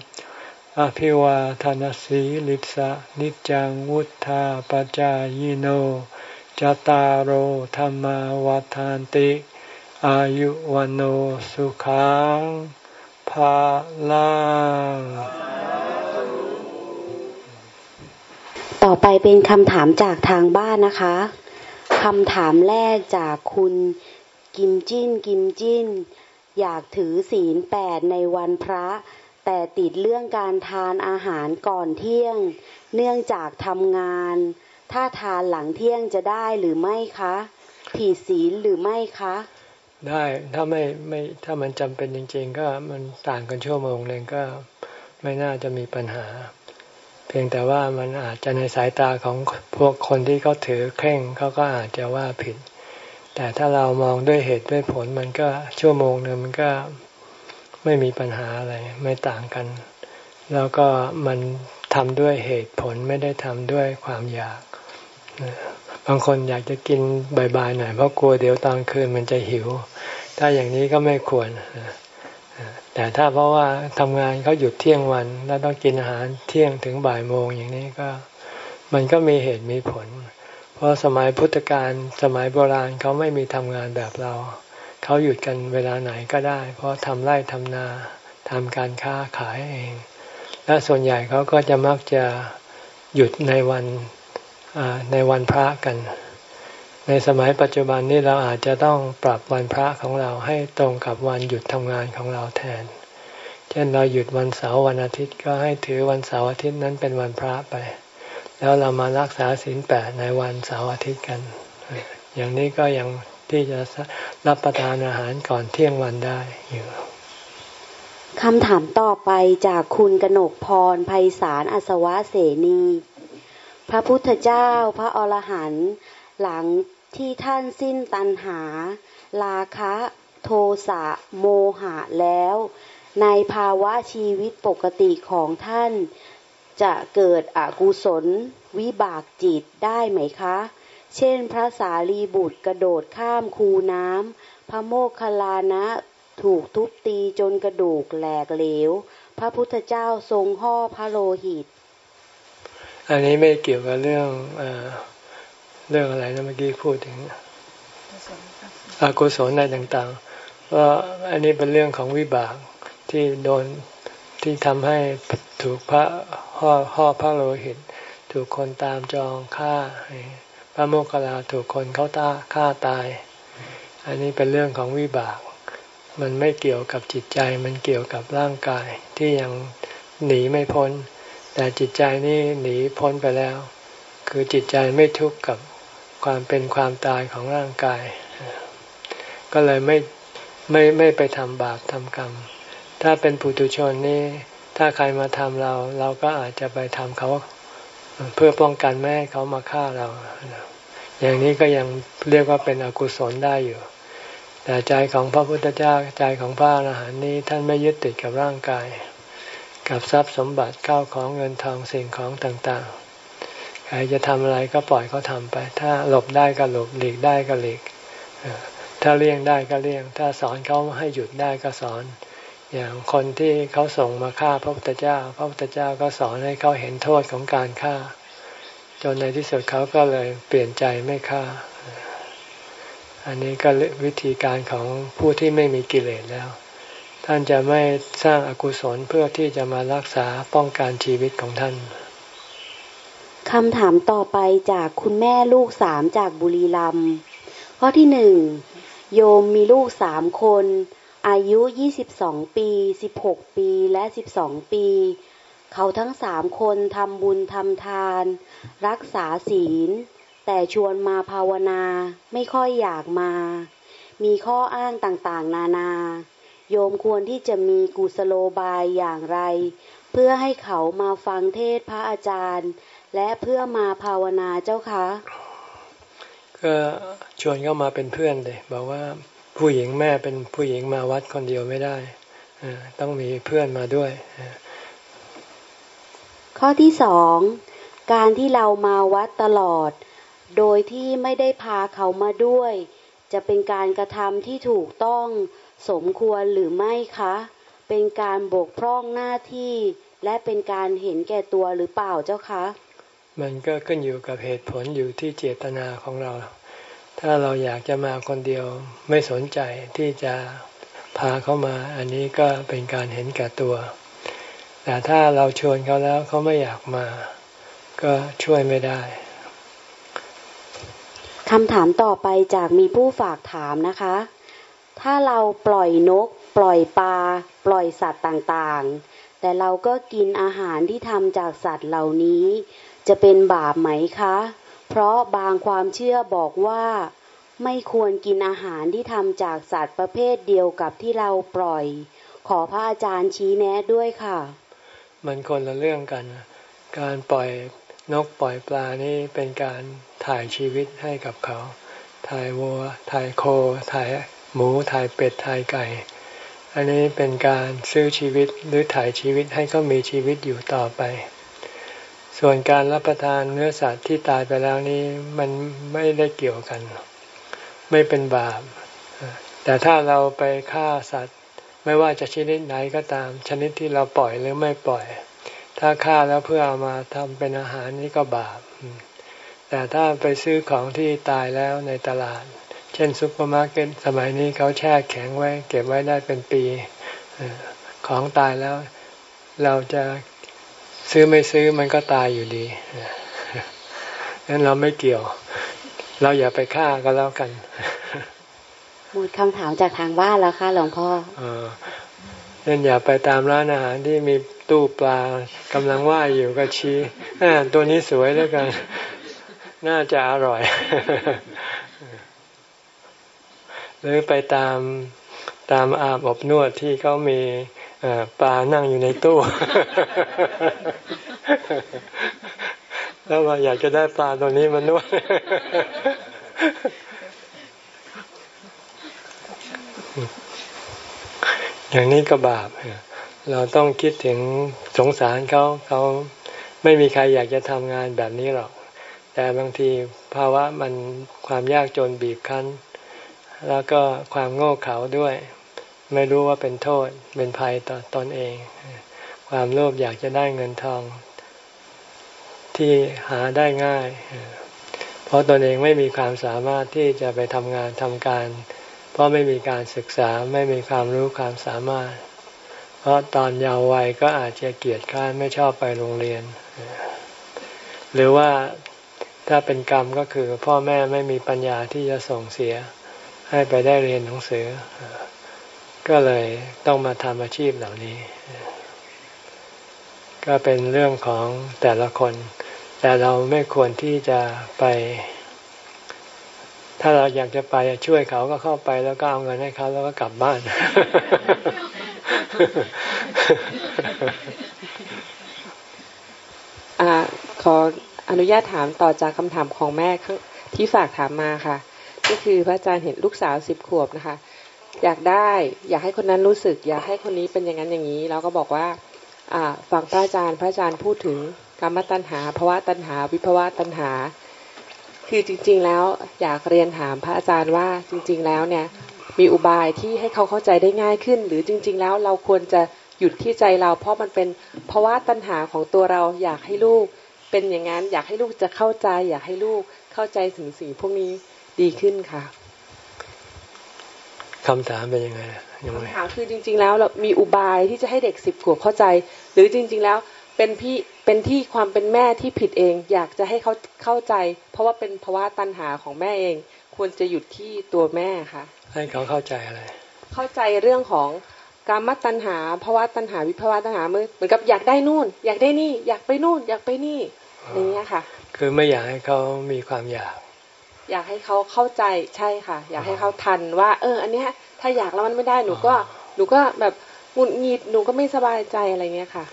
อภิวาทานสีลิสะนิจังวุธาปจายโนจตารโหธรรมวาทานติ อายุวันโอสุขังภาลังต่อไปเป็นคำถามจากทางบ้านนะคะคำถามแรกจากคุณกิมจิ้น กิมจิ้น อยากถือศีลแปดในวันพระ แต่ติดเรื่องการทานอาหารก่อนเที่ยง เนื่องจากทำงาน ถ้าทานหลังเที่ยงจะได้หรือไม่คะ ผิดศีลหรือไม่คะ ได้ถ้าไม่ไม่ถ้ามันจำเป็นจริง ๆ ก็มันต่างกันชั่วโมงหนึ่งก็ไม่น่าจะมีปัญหา เพียงแต่ว่ามันอาจจะในสายตาของพวกคนที่เขาถือเคร่งเขาก็อาจจะว่าผิด แต่ถ้าเรามองด้วยเหตุด้วยผลมันก็ชั่วโมงหนึ่งมันก็ ไม่มีปัญหาอะไรไม่ต่างกัน แล้วก็มันทำด้วยเหตุผลไม่ได้ทำด้วยความอยาก บางคนอยากจะกินบ่ายๆหน่อยเพราะกลัวเดี๋ยวตอนคืนมันจะหิว ถ้าอย่างนี้ก็ไม่ควร แต่ถ้าเพราะว่าทำงานเขาหยุดเที่ยงวัน แล้วต้องกินอาหารเที่ยงถึงบ่ายโมงอย่างนี้ก็มันก็มีเหตุมีผล เพราะสมัยพุทธกาลสมัยโบราณเขาไม่มีทำงานแบบเรา เขาหยุดกันเวลาไหนก็ได้ เพราะทำไร่ทำนาทำการค้าขายเอง และส่วนใหญ่เขาก็จะมักจะหยุดในวันในวันพระกัน ในสมัยปัจจุบันนี้เราอาจจะต้องปรับวันพระของเราให้ตรงกับวันหยุดทำงานของเราแทน เช่นเราหยุดวันเสาร์วันอาทิตย์ก็ให้ถือวันเสาร์อาทิตย์นั้นเป็นวันพระไป แล้วเรามารักษาศีลแปดในวันเสาร์อาทิตย์กัน อย่างนี้ก็ยัง ที่จะรับประทานอาหารก่อนเที่ยงวันได้อยู่คำถามต่อไปจากคุณกนกพรภัยสารอสวะเสนี พระพุทธเจ้าพระอรหันต์หลังที่ท่านสิ้นตัณหาลาคะโทสะโมหะแล้ว ในภาวะชีวิตปกติของท่าน จะเกิดอกุศลวิบากจิตได้ไหมคะ เช่น พระสารีบุตรกระโดดข้ามคูน้ำ พระโมคคัลลานะถูกทุบตีจนกระดูกแหลกเหลว พระพุทธเจ้าทรงห่อพระโลหิต อันนี้ไม่เกี่ยวกับเรื่องเอเรื่องอะไรนะเมื่อกี้พูดถึงอกุศลอะไรต่างๆเพราะอันนี้เป็นเรื่องของวิบากที่โดนที่ทำให้ถูกพระห่อห่อพระโลหิต ถูกคนตามจองฆ่าพ ระโมคคัลลาถูกคนเขาตาฆ่าตาย อันนี้เป็นเรื่องของวิบาก มันไม่เกี่ยวกับจิตใจ มันเกี่ยวกับร่างกายที่ยังหนีไม่พ้น แต่จิตใจนี่หนีพ้นไปแล้ว คือจิตใจไม่ทุกข์กับความเป็นความตายของร่างกาย ก็เลยไม่ไม่ไม่ไปทำบาปทำกรรม ถ้าเป็นปุถุชนนี่ถ้าใครมาทำเรา เราก็อาจจะไปทำเขา เพื่อป้องกันไม่ให้เขามาฆ่าเรา อย่างนี้ก็ยังเรียกว่าเป็นอกุศลได้อยู่ แต่ใจของพระพุทธเจ้าใจของพระอรหันต์นี้ท่านไม่ยึดติดกับร่างกาย กับทรัพย์สมบัติเข้าของเงินทองสิ่งของต่างๆ ใครจะทำอะไรก็ปล่อยเขาทำไป ถ้าหลบได้ก็หลบหลีกได้ก็หลีกถ้าเลี่ยงได้ก็เลี่ยง ถ้าสอนเขาให้หยุดได้ก็สอน อย่างคนที่เขาส่งมาฆ่าพระพุทธเจ้า พระพุทธเจ้าก็สอนให้เขาเห็นโทษของการฆ่า จนในที่สุดเขาก็เลยเปลี่ยนใจไม่ฆ่า อันนี้ก็วิธีการของผู้ที่ไม่มีกิเลสแล้ว ท่านจะไม่สร้างอากุศลเพื่อที่จะมารักษาป้องกันชีวิตของท่านคำถามต่อไปจากคุณแม่ลูกสามจากบุรีรัมย์ข้อที่หนึ่งโยมมีลูกสามคน อายุ 22 ปี 16 ปี และ 12 ปี เขาทั้งสามคนทำบุญทำทาน รักษาศีล แต่ชวนมาภาวนาไม่ค่อยอยากมา มีข้ออ้างต่างๆ นานา โยมควรที่จะมีกุศโลบายอย่างไร เพื่อให้เขามาฟังเทศพระอาจารย์ และเพื่อมาภาวนาเจ้าคะ ก็ชวนเข้ามาเป็นเพื่อนเลยบอกว่า ผู้หญิงแม่เป็นผู้หญิงมาวัดคนเดียวไม่ได้ต้องมีเพื่อนมาด้วย ข้อที่สองการที่เรามาวัดตลอด โดยที่ไม่ได้พาเขามาด้วย จะเป็นการกระทำที่ถูกต้องสมควรหรือไม่คะ เป็นการบกพร่องหน้าที่ และเป็นการเห็นแก่ตัวหรือเปล่าเจ้าคะ มันก็ขึ้นอยู่กับเหตุผลอยู่ที่เจตนาของเรา ถ้าเราอยากจะมาคนเดียวไม่สนใจที่จะพาเขามา อันนี้ก็เป็นการเห็นแก่ตัว แต่ถ้าเราชวนเขาแล้วเขาไม่อยากมา ก็ช่วยไม่ได้คำถามต่อไปจากมีผู้ฝากถามนะคะ ถ้าเราปล่อยนก ปล่อยปลา ปล่อยสัตว์ต่างๆ แต่เราก็กินอาหารที่ทำจากสัตว์เหล่านี้ จะเป็นบาปไหมคะ เพราะบางความเชื่อบอกว่า ไม่ควรกินอาหารที่ทำจากสัตว์ประเภทเดียวกับที่เราปล่อย ขอพระอาจารย์ชี้แนะด้วยค่ะ มันคนละเรื่องกัน การปล่อยนกปล่อยปลานี่เป็นการถ่ายชีวิตให้กับเขา ถ่ายวัว ถ่ายโค ถ่ายหมู ถ่ายเป็ด ถ่ายไก่ อันนี้เป็นการซื้อชีวิตหรือถ่ายชีวิตให้เขามีชีวิตอยู่ต่อไป ส่วนการรับประทานเนื้อสัตว์ที่ตายไปแล้วนี้มันไม่ได้เกี่ยวกัน ไม่เป็นบาป แต่ถ้าเราไปฆ่าสัตว์ ไม่ว่าจะชนิดไหนก็ตาม ชนิดที่เราปล่อยหรือไม่ปล่อย ถ้าฆ่าแล้วเพื่อเอามาทำเป็นอาหารนี่ก็บาป แต่ถ้าไปซื้อของที่ตายแล้วในตลาด เช่นซุปเปอร์มาร์เก็ตสมัยนี้เขาแช่แข็งไว้ เก็บไว้ได้เป็นปี ของตายแล้วเราจะ ซื้อไม่ซื้อมันก็ตายอยู่ดีนั้นเราไม่เกี่ยว เราอย่าไปฆ่าก็แล้วกัน หมดคำถามจากทางบ้านแล้วค่ะหลวงพ่ออนั่นอย่าไปตามร้านอาหารที่มีตู้ปลากำลังว่ายอยู่ก็ชี้ตัวนี้สวยแล้วกัน น่าจะอร่อย หรือไปตามตามอาบอบนวดที่เขามี ปลานั่งอยู่ในตู้ แล้วว่าอยากจะได้ปลาตัวนี้มานวดอย่างนี้ก็บาป เราต้องคิดถึงสงสารเขาเขาไม่มีใครอยากจะทำงานแบบนี้หรอก แต่บางทีภาวะมันความยากจนบีบคั้น แล้วก็ความโง่เขลาด้วย ไม่รู้ว่าเป็นโทษเป็นภัยต่อตอนเอง ความโลภอยากจะได้เงินทอง ที่หาได้ง่าย เพราะตนเองไม่มีความสามารถที่จะไปทำงานทำการ เพราะไม่มีการศึกษาไม่มีความรู้ความสามารถ เพราะตอนเยาว์วัยก็อาจจะเกียจค้านไม่ชอบไปโรงเรียน หรือว่าถ้าเป็นกรรมก็คือพ่อแม่ไม่มีปัญญาที่จะส่งเสียให้ไปได้เรียนหนังสือ ก็เลยต้องมาทำอาชีพเหล่านี้ ก็เป็นเรื่องของแต่ละคน แต่เราไม่ควรที่จะไป ถ้าเราอยากจะไปช่วยเขาก็เข้าไปแล้วก็เอาเงินให้เขาแล้วก็กลับบ้านอขออนุญาตถามต่อจากคำถามของแม่ที่ฝากถามมาค่ะ ก็คือพระอาจารย์เห็นลูกสาวสิบขวบนะคะ อยากได้ อยากให้คนนั้นรู้สึก อยากให้คนนี้เป็นอย่างนั้นอย่างนี้แล้วก็บอกว่าอ่าฟังพระอาจารย์พระอาจารย์พูดถึงกรรมตัณหาภาวะตัณหา วิภาวะตัณหา คือจริง ๆ แล้วอยากเรียนถามพระอาจารย์ว่าจริง ๆ แล้วเนี่ยมีอุบายที่ให้เขาเข้าใจได้ง่ายขึ้น หรือจริง ๆ แล้วเราควรจะหยุดที่ใจเราเพราะมันเป็นภาวะตัณหาของตัวเราอยากให้ลูก เป็นอย่างนั้นอยากให้ลูกจะเข้าใจ อยากให้ลูกเข้าใจถึงสิ่งพวกนี้ดีขึ้นค่ะ คำถามเป็นยังไงคำถามคือจริง ๆ แล้วเรามีอุบายที่จะให้เด็กสิบขวบเข้าใจ หรือจริง ๆ แล้วเป็นพี่เป็นที่ความเป็นแม่ที่ผิดเอง อยากจะให้เขาเข้าใจ เพราะว่าเป็นภาวะตัณหาของแม่เอง ควรจะหยุดที่ตัวแม่ค่ะ ให้เขาเข้าใจอะไร เข้าใจเรื่องของกามตัณหาภาวะตัณหาวิภาวะตัณหาเหมือนกับอยากได้นู่น อยากได้นี่ อยากไปนู่น อยากไปนี่อย่างเงี้ยค่ะ คือไม่อยากให้เขามีความอยาก อยากให้เขาเข้าใจใช่ค่ะ อยากให้เขาทันว่า เออ อันเนี้ย ถ้าอยากแล้วมันไม่ได้หนูก็หนูก็แบบหงุดหงิดหนูก็ไม่สบายใจอะไรเงี้ยค่ะ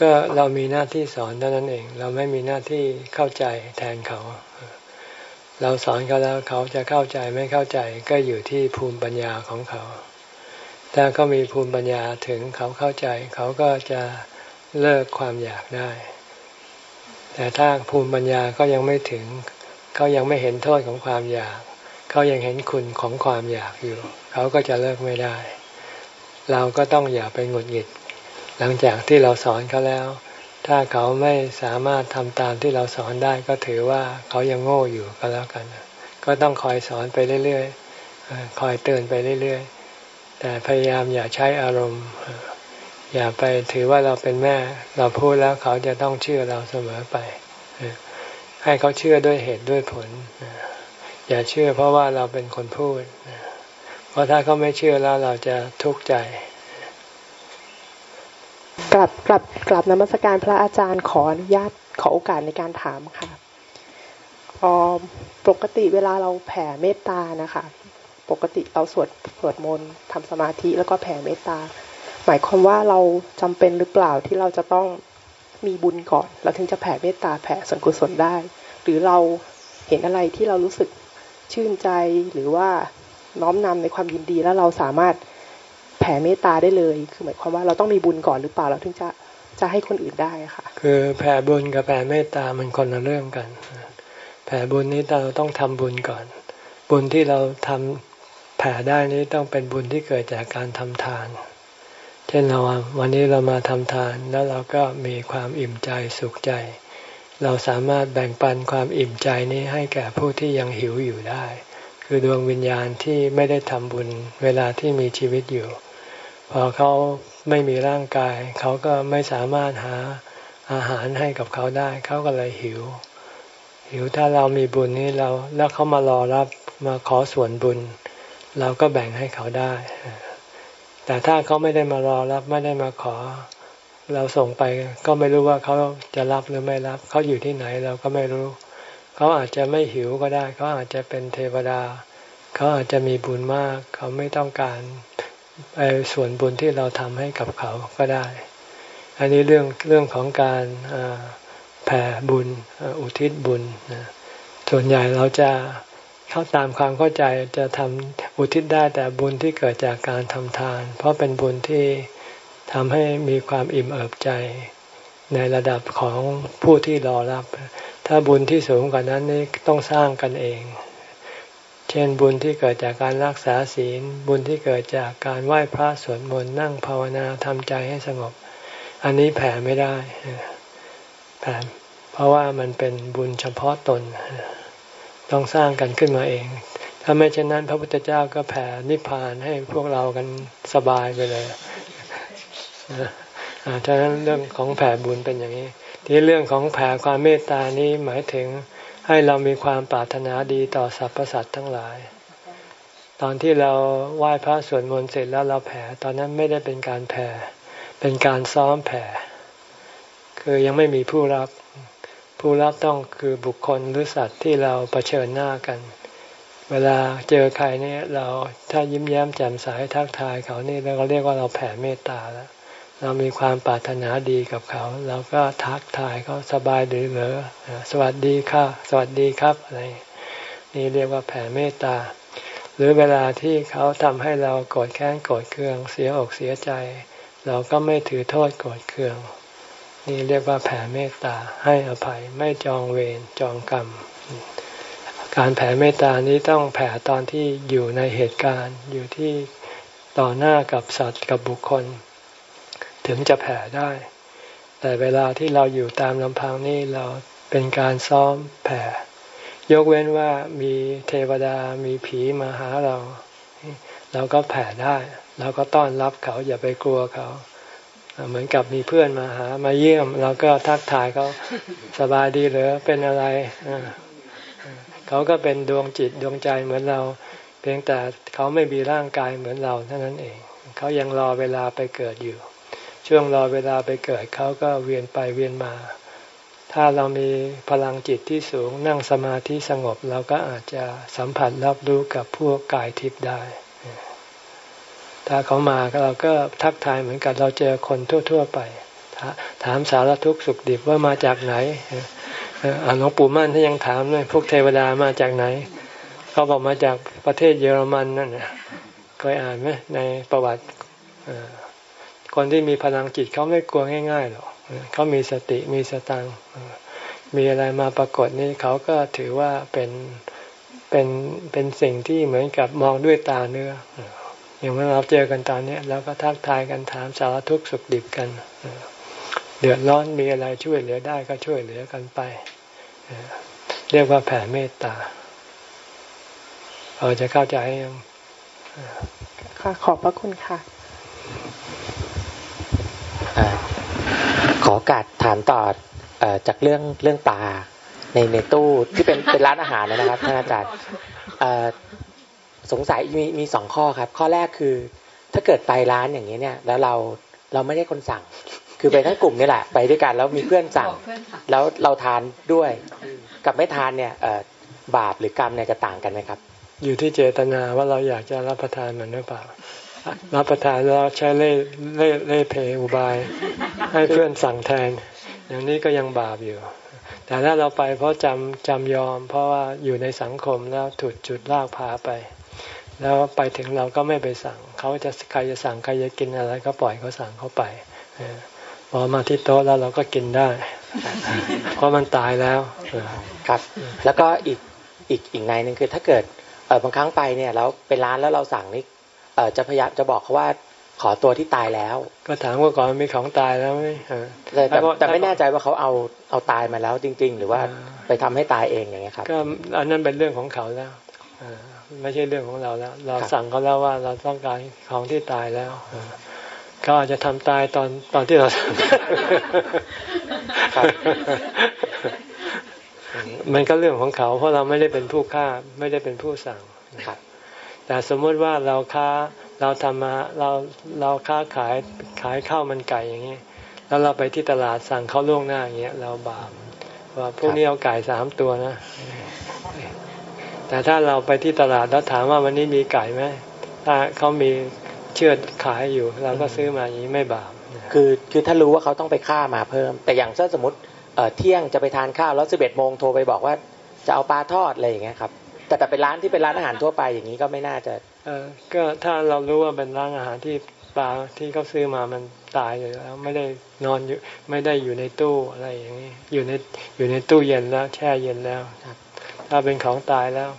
ก็เรามีหน้าที่สอนเท่านั้นเอง เราไม่มีหน้าที่เข้าใจแทนเขา เราสอนเขาแล้วเขาจะเข้าใจไม่เข้าใจก็อยู่ที่ภูมิปัญญาของเขา ถ้าเขามีภูมิปัญญาถึงเขาเข้าใจ เขาก็จะเลิกความอยากได้ แต่ถ้าภูมิปัญญาก็ยังไม่ถึง เขายังไม่เห็นโทษของความอยาก เขายังเห็นคุณของความอยากอยู่ เขาก็จะเลิกไม่ได้ เราก็ต้องอย่าไปหงุดหงิด หลังจากที่เราสอนเขาแล้ว ถ้าเขาไม่สามารถทำตามที่เราสอนได้ก็ถือว่าเขายังโง่อยู่ก็แล้วกัน ก็ต้องคอยสอนไปเรื่อยๆคอยเตือนไปเรื่อยๆ แต่พยายามอย่าใช้อารมณ์อย่าไปถือว่าเราเป็นแม่ เราพูดแล้วเขาจะต้องเชื่อเราเสมอไป ให้เขาเชื่อด้วยเหตุด้วยผล อย่าเชื่อเพราะว่าเราเป็นคนพูด เพราะถ้าเขาไม่เชื่อแล้วเราจะทุกข์ใจกลับกลับกลับนมัสการพระอาจารย์ขออนุญาตขอโอกาสในการถามค่ะปกติเวลาเราแผ่เมตตานะคะ ปกติเราสวดสวดมนต์ทำสมาธิแล้วก็แผ่เมตตา หมายความว่าเราจำเป็นหรือเปล่าที่เราจะต้อง มีบุญก่อน เราถึงจะแผ่เมตตาแผ่ส่วนกุศลได้ หรือเราเห็นอะไรที่เรารู้สึกชื่นใจหรือว่าน้อมนำในความยินดีแล้วเราสามารถแผ่เมตตาได้เลย คือหมายความว่าเราต้องมีบุญก่อนหรือเปล่าเราถึงจะจะให้คนอื่นได้ค่ะ คือแผ่บุญกับแผ่เมตตามันคนละเรื่องกัน แผ่บุญนี้เราต้องทำบุญก่อน บุญที่เราทำแผ่ได้นี้ต้องเป็นบุญที่เกิดจากการทำทาน ช่นเราวันนี้เรามาทำทานแล้วเราก็มีความอิ่มใจสุขใจ เราสามารถแบ่งปันความอิ่มใจนี้ให้แก่ผู้ที่ยังหิวอยู่ได้ คือดวงวิญญาณที่ไม่ได้ทำบุญเวลาที่มีชีวิตอยู่ พอเขาไม่มีร่างกาย เขาก็ไม่สามารถหาอาหารให้กับเขาได้ เขาก็เลยหิว หิวถ้าเรามีบุญนี้เราแล้วเขามารอรับมาขอส่วนบุญ เราก็แบ่งให้เขาได้ แต่ถ้าเขาไม่ได้มารอรับไม่ได้มาขอ เราส่งไป ก็ไม่รู้ว่าเขาจะรับหรือไม่รับ เขาอยู่ที่ไหนเราก็ไม่รู้ เขาอาจจะไม่หิวก็ได้ เขาอาจจะเป็นเทวดา เขาอาจจะมีบุญมาก เขาไม่ต้องการไปส่วนบุญที่เราทำให้กับเขาก็ได้ อันนี้เรื่องเรื่องของการแผ่บุญอุทิศบุญส่วนใหญ่เราจะ เขาตามความเข้าใจจะทำอุทิศได้แต่บุญที่เกิดจากการทำทาน เพราะเป็นบุญที่ทำให้มีความอิ่มเอิบใจในระดับของผู้ที่รอรับ ถ้าบุญที่สูงกว่านั้นนี่ต้องสร้างกันเอง เช่นบุญที่เกิดจากการรักษาศีล บุญที่เกิดจากการไหว้พระสวดมนต์นั่งภาวนาทำใจให้สงบ อันนี้แผ่ไม่ได้แผ่เพราะว่ามันเป็นบุญเฉพาะตน ต้องสร้างกันขึ้นมาเอง ถ้าไม่เช่นนั้น พระพุทธเจ้าก็แผ่นิพพานให้พวกเรากันสบายไปเลยฉะนั้นเรื่องของแผ่บุญเป็นอย่างนี้ ที่เรื่องของแผ่ความเมตตานี้หมายถึงให้เรามีความปรารถนาดีต่อสรรพสัตว์ทั้งหลาย ตอนที่เราไหว้พระสวดมนต์เสร็จแล้วเราแผ่ ตอนนั้นไม่ได้เป็นการแผ่ เป็นการซ้อมแผ่ คือยังไม่มีผู้รับ ผู้รับต้องคือบุคคลหรือสัตว์ที่เราเผชิญหน้ากัน เวลาเจอใครเนี่ยเราถ้ายิ้มแย้มแจ่มใสทักทายเขานี่เราก็เรียกว่าเราแผ่เมตตาแล้ว เรามีความปรารถนาดีกับเขา เราก็ทักทายเขาสบายดีเหรอสวัสดีค่ะ สวัสดีครับอะไรนี่เรียกว่าแผ่เมตตา หรือเวลาที่เขาทำให้เราโกรธแค้นโกรธเคืองเสียอกเสียใจ เราก็ไม่ถือโทษโกรธเคือง นี่เรียกว่าแผ่เมตตาให้อภัยไม่จองเวรจองกรรม การแผ่เมตตานี้ต้องแผ่ตอนที่อยู่ในเหตุการณ์อยู่ที่ต่อหน้ากับสัตว์กับบุคคล ถึงจะแผ่ได้ แต่เวลาที่เราอยู่ตามลำพังนี่เราเป็นการซ้อมแผ่ ยกเว้นว่ามีเทวดามีผีมาหาเรา เราก็แผ่ได้ เราก็ต้อนรับเขาอย่าไปกลัวเขา เหมือนกับมีเพื่อนมาหา มาเยี่ยมเราก็ทักทายเขาสบายดีหรือเป็นอะไรเขาก็เป็นดวงจิตดวงใจเหมือนเรา เพียงแต่เขาไม่มีร่างกายเหมือนเราเท่านั้นเอง เขายังรอเวลาไปเกิดอยู่ ช่วงรอเวลาไปเกิดเขาก็เวียนไปเวียนมา ถ้าเรามีพลังจิตที่สูงนั่งสมาธิสงบเราก็อาจจะสัมผัสรับรู้กับพวกกายทิพย์ได้ ถ้าเขามาเราก็ทักทายเหมือนกับเราเจอคนทั่ว ๆ ไป ถามสารทุกข์สุขดิบว่ามาจากไหนหลวงปู่มั่นท่านยังถามเลยพวกเทวดามาจากไหน เขาบอกมาจากประเทศเยอรมันนั่นเคยอ่านไหมในประวัติคนที่มีพลังจิตเขาไม่กลัวง่ายๆหรอกเขามีสติมีสตังมีอะไรมาปรากฏนี่เขาก็ถือว่าเป็นเป็นเป็นสิ่งที่เหมือนกับมองด้วยตาเนื้อ อย่างเมื่อเราเจอกันตอนนี้เราก็ทักทายกันถามสารทุกข์สุขดิบกัน เดือดร้อนมีอะไรช่วยเหลือได้ก็ช่วยเหลือกันไป เรียกว่าแผ่เมตตาเราจะเข้าใจยังค่ะขอบพระคุณค่ะ ขอการถามต่อจากเรื่องเรื่องปลาในในตู้ที่เป็นเป็นร้านอาหารนะครับท่านอาจารย์ สงสัยมีมีสองข้อครับ ข้อแรกคือ ถ้าเกิดไปร้านอย่างนี้เนี่ย แล้วเราเราไม่ได้คนสั่ง คือไปทั้งกลุ่มนี่แหละ ไปด้วยกันแล้วมีเพื่อนสั่ง แล้วเราทานด้วย กับไม่ทานเนี่ยบาปหรือกรรมเนี่ยจะต่างกันไหมครับ อยู่ที่เจตนาว่าเราอยากจะรับประทานมันหรือเปล่ารับประทานแล้วใช้เล่เล่เล่เพอุบาย ให้เพื่อนสั่งแทน อย่างนี้ก็ยังบาปอยู่ แต่ถ้าเราไปเพราะจำจำยอม เพราะว่าอยู่ในสังคมแล้วถูกจุดลากพาไป แล้วไปถึงเราก็ไม่ไปสั่งเขาจะใครจะสั่งใครจะกินอะไร ก็ปล่อยเขาสั่งเขาไปพอมาที่โต๊ะแล้วเราก็กินได้ เพราะมันตายแล้วครับ แล้วก็อีกอีกอีกในหนึ่งคือถ้าเกิดเออบางครั้งไปเนี่ยแล้วเป็นร้านแล้วเราสั่งนี่เออจะพยายามจะบอกเขาว่าขอตัวที่ตายแล้ว ก็ถามว่าก่อนมีของตายแล้วไหมแต่แต่ไม่แน่ใจว่าเขาเอาเอาตายมาแล้วจริง ๆ หรือว่าไปทำให้ตายเองอย่างเงี้ยครับ ก็อันนั้นเป็นเรื่องของเขาแล้ว ไม่ใช่เรื่องของเราแล้ว เราสั่งเขาแล้วว่าเราต้องการของที่ตายแล้วเขาอาจจะทำตายตอนตอนที่เรามันก็เรื่องของเขา เพราะเราไม่ได้เป็นผู้ฆ่าไม่ได้เป็นผู้สั่งแต่สมมติว่าเราค้าเราทำมาเราเราค้าขายขายข้าวมันไก่อย่างนี้ แล้วเราไปที่ตลาดสั่งเขาล่วงหน้าอย่างเงี้ยเราบาปว่าพวกนี้เอาไก่สามตัวนะ แต่ถ้าเราไปที่ตลาดแล้วถามว่าวันนี้มีไก่ไหมถ้าเขามีเชื่อขายอยู่เราก็ซื้อมาอย่างนี้ไม่บาปคือคือถ้ารู้ว่าเขาต้องไปฆ่ามาเพิ่ม แต่อย่างเช่นสมมติเที่ยงจะไปทานข้าวแล้วสิบเอ็ดโมงโทรไปบอกว่าจะเอาปลาทอดอะไรอย่างเงี้ยครับแต่แต่เป็นร้านที่เป็นร้านอาหารทั่วไปอย่างนี้ก็ไม่น่าจะเออก็ถ้าเรารู้ว่าเป็นร้านอาหารที่ปลาที่เขาซื้อมามันตายอยู่แล้วไม่ได้นอนอยู่ไม่ได้อยู่ในตู้อะไรอย่างนี้อยู่ในอยู่ในตู้เย็นแล้ว แช่เย็นแล้ว ถ้าเป็นของตายแล้ว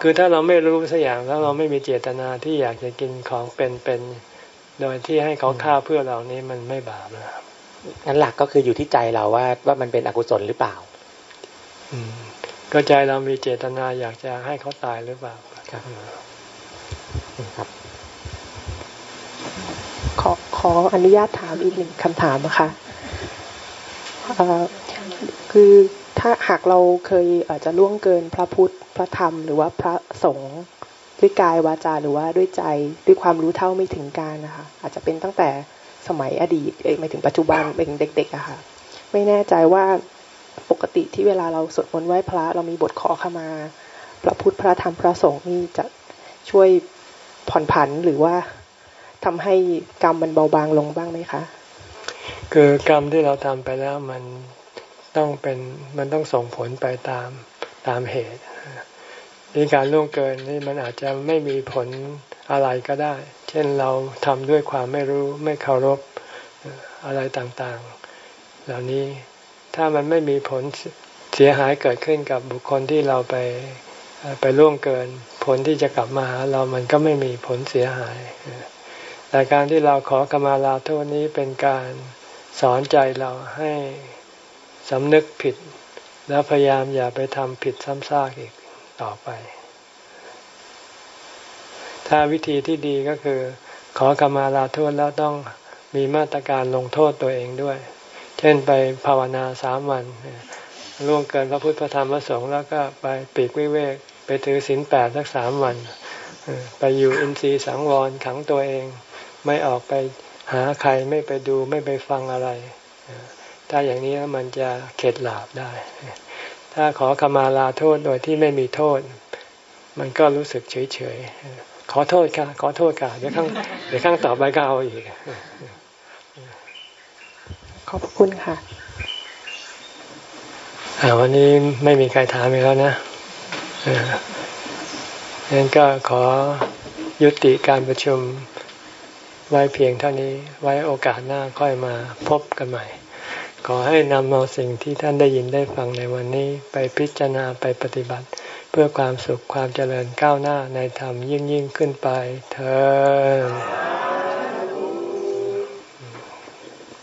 คือถ้าเราไม่รู้สักอย่างแล้วเราไม่มีเจตนาที่อยากจะกินของเป็นๆโดยที่ให้เขาฆ่าเพื่อเรานี้มันไม่บาปนะครับงั้นหลักก็คืออยู่ที่ใจเราว่าว่ามันเป็นอกุศลหรือเปล่า อืมก็ใจเรามีเจตนาอยากจะให้เขาตายหรือเปล่าครับครับ ขอขออนุญาตถามอีกหนึ่งคำถามนะคะคือ ถ้าหากเราเคยอาจจะล่วงเกินพระพุทธพระธรรม หรือว่าพระสงฆ์ด้วยกายวาจาหรือว่าด้วยใจด้วยความรู้เท่าไม่ถึงการนะคะอาจจะเป็นตั้งแต่สมัยอดีตเอ้ไม่ถึงปัจจุบันเป็นเด็กๆอะค่ะ ไม่แน่ใจว่าปกติที่เวลาเราสวดมนต์ไหว้พระ เรามีบทขอขมา พระพุทธพระธรรมพระสงฆ์นี่จะช่วยผ่อนผันหรือว่าทำให้กรรมมันเบาบางลงบ้างไหมคะ คือกรรมที่เราทำไปแล้วมัน ต้องเป็นมันต้องส่งผลไปตามตามเหตุนี่การล่วงเกินนี่มันอาจจะไม่มีผลอะไรก็ได้ เช่นเราทำด้วยความไม่รู้ไม่เคารพอะไรต่างๆ เหล่านี้ถ้ามันไม่มีผลเสียหายเกิดขึ้นกับบุคคลที่เราไปไปล่วงเกิน ผลที่จะกลับมาหาเรามันก็ไม่มีผลเสียหาย แต่การที่เราขอกมาลาโทษนี้เป็นการสอนใจเราให้ สำนึกผิด แล้วพยายามอย่าไปทำผิดซ้ำซากอีกต่อไป ถ้าวิธีที่ดีก็คือ ขอกมาลาโทษแล้วต้องมีมาตรการลงโทษตัวเองด้วย เช่นไปภาวนาสามวันล่วงเกินพระพุทธพระธรรมพระสงฆ์แล้วก็ไปปีกวิเวก ไปถือศีลแปดสักสามวัน ไปอยู่อินทรีย์สังวรขังตัวเอง ไม่ออกไปหาใครไม่ไปดูไม่ไปฟังอะไร ถ้าอย่างนี้มันจะเข็ดหลาบได้ ถ้าขอขมาลาโทษโดยที่ไม่มีโทษ มันก็รู้สึกเฉยเฉยขอโทษค่ะ ขอโทษค่ะ เดี๋ยวข้างเดี๋ยวข้างต่อไปก็เอาอีก ขอบคุณค่ะวันนี้ไม่มีใครถามอีกแล้วนะงั้นก็ขอยุติการประชุมไว้เพียงเท่านี้ ไว้โอกาสหน้าค่อยมาพบกันใหม่ ขอให้นำเอาสิ่งที่ท่านได้ยินได้ฟังในวันนี้ไปพิจารณาไปปฏิบัติ เพื่อความสุขความเจริญก้าวหน้าในธรรมยิ่งยิ่งขึ้นไปเธอ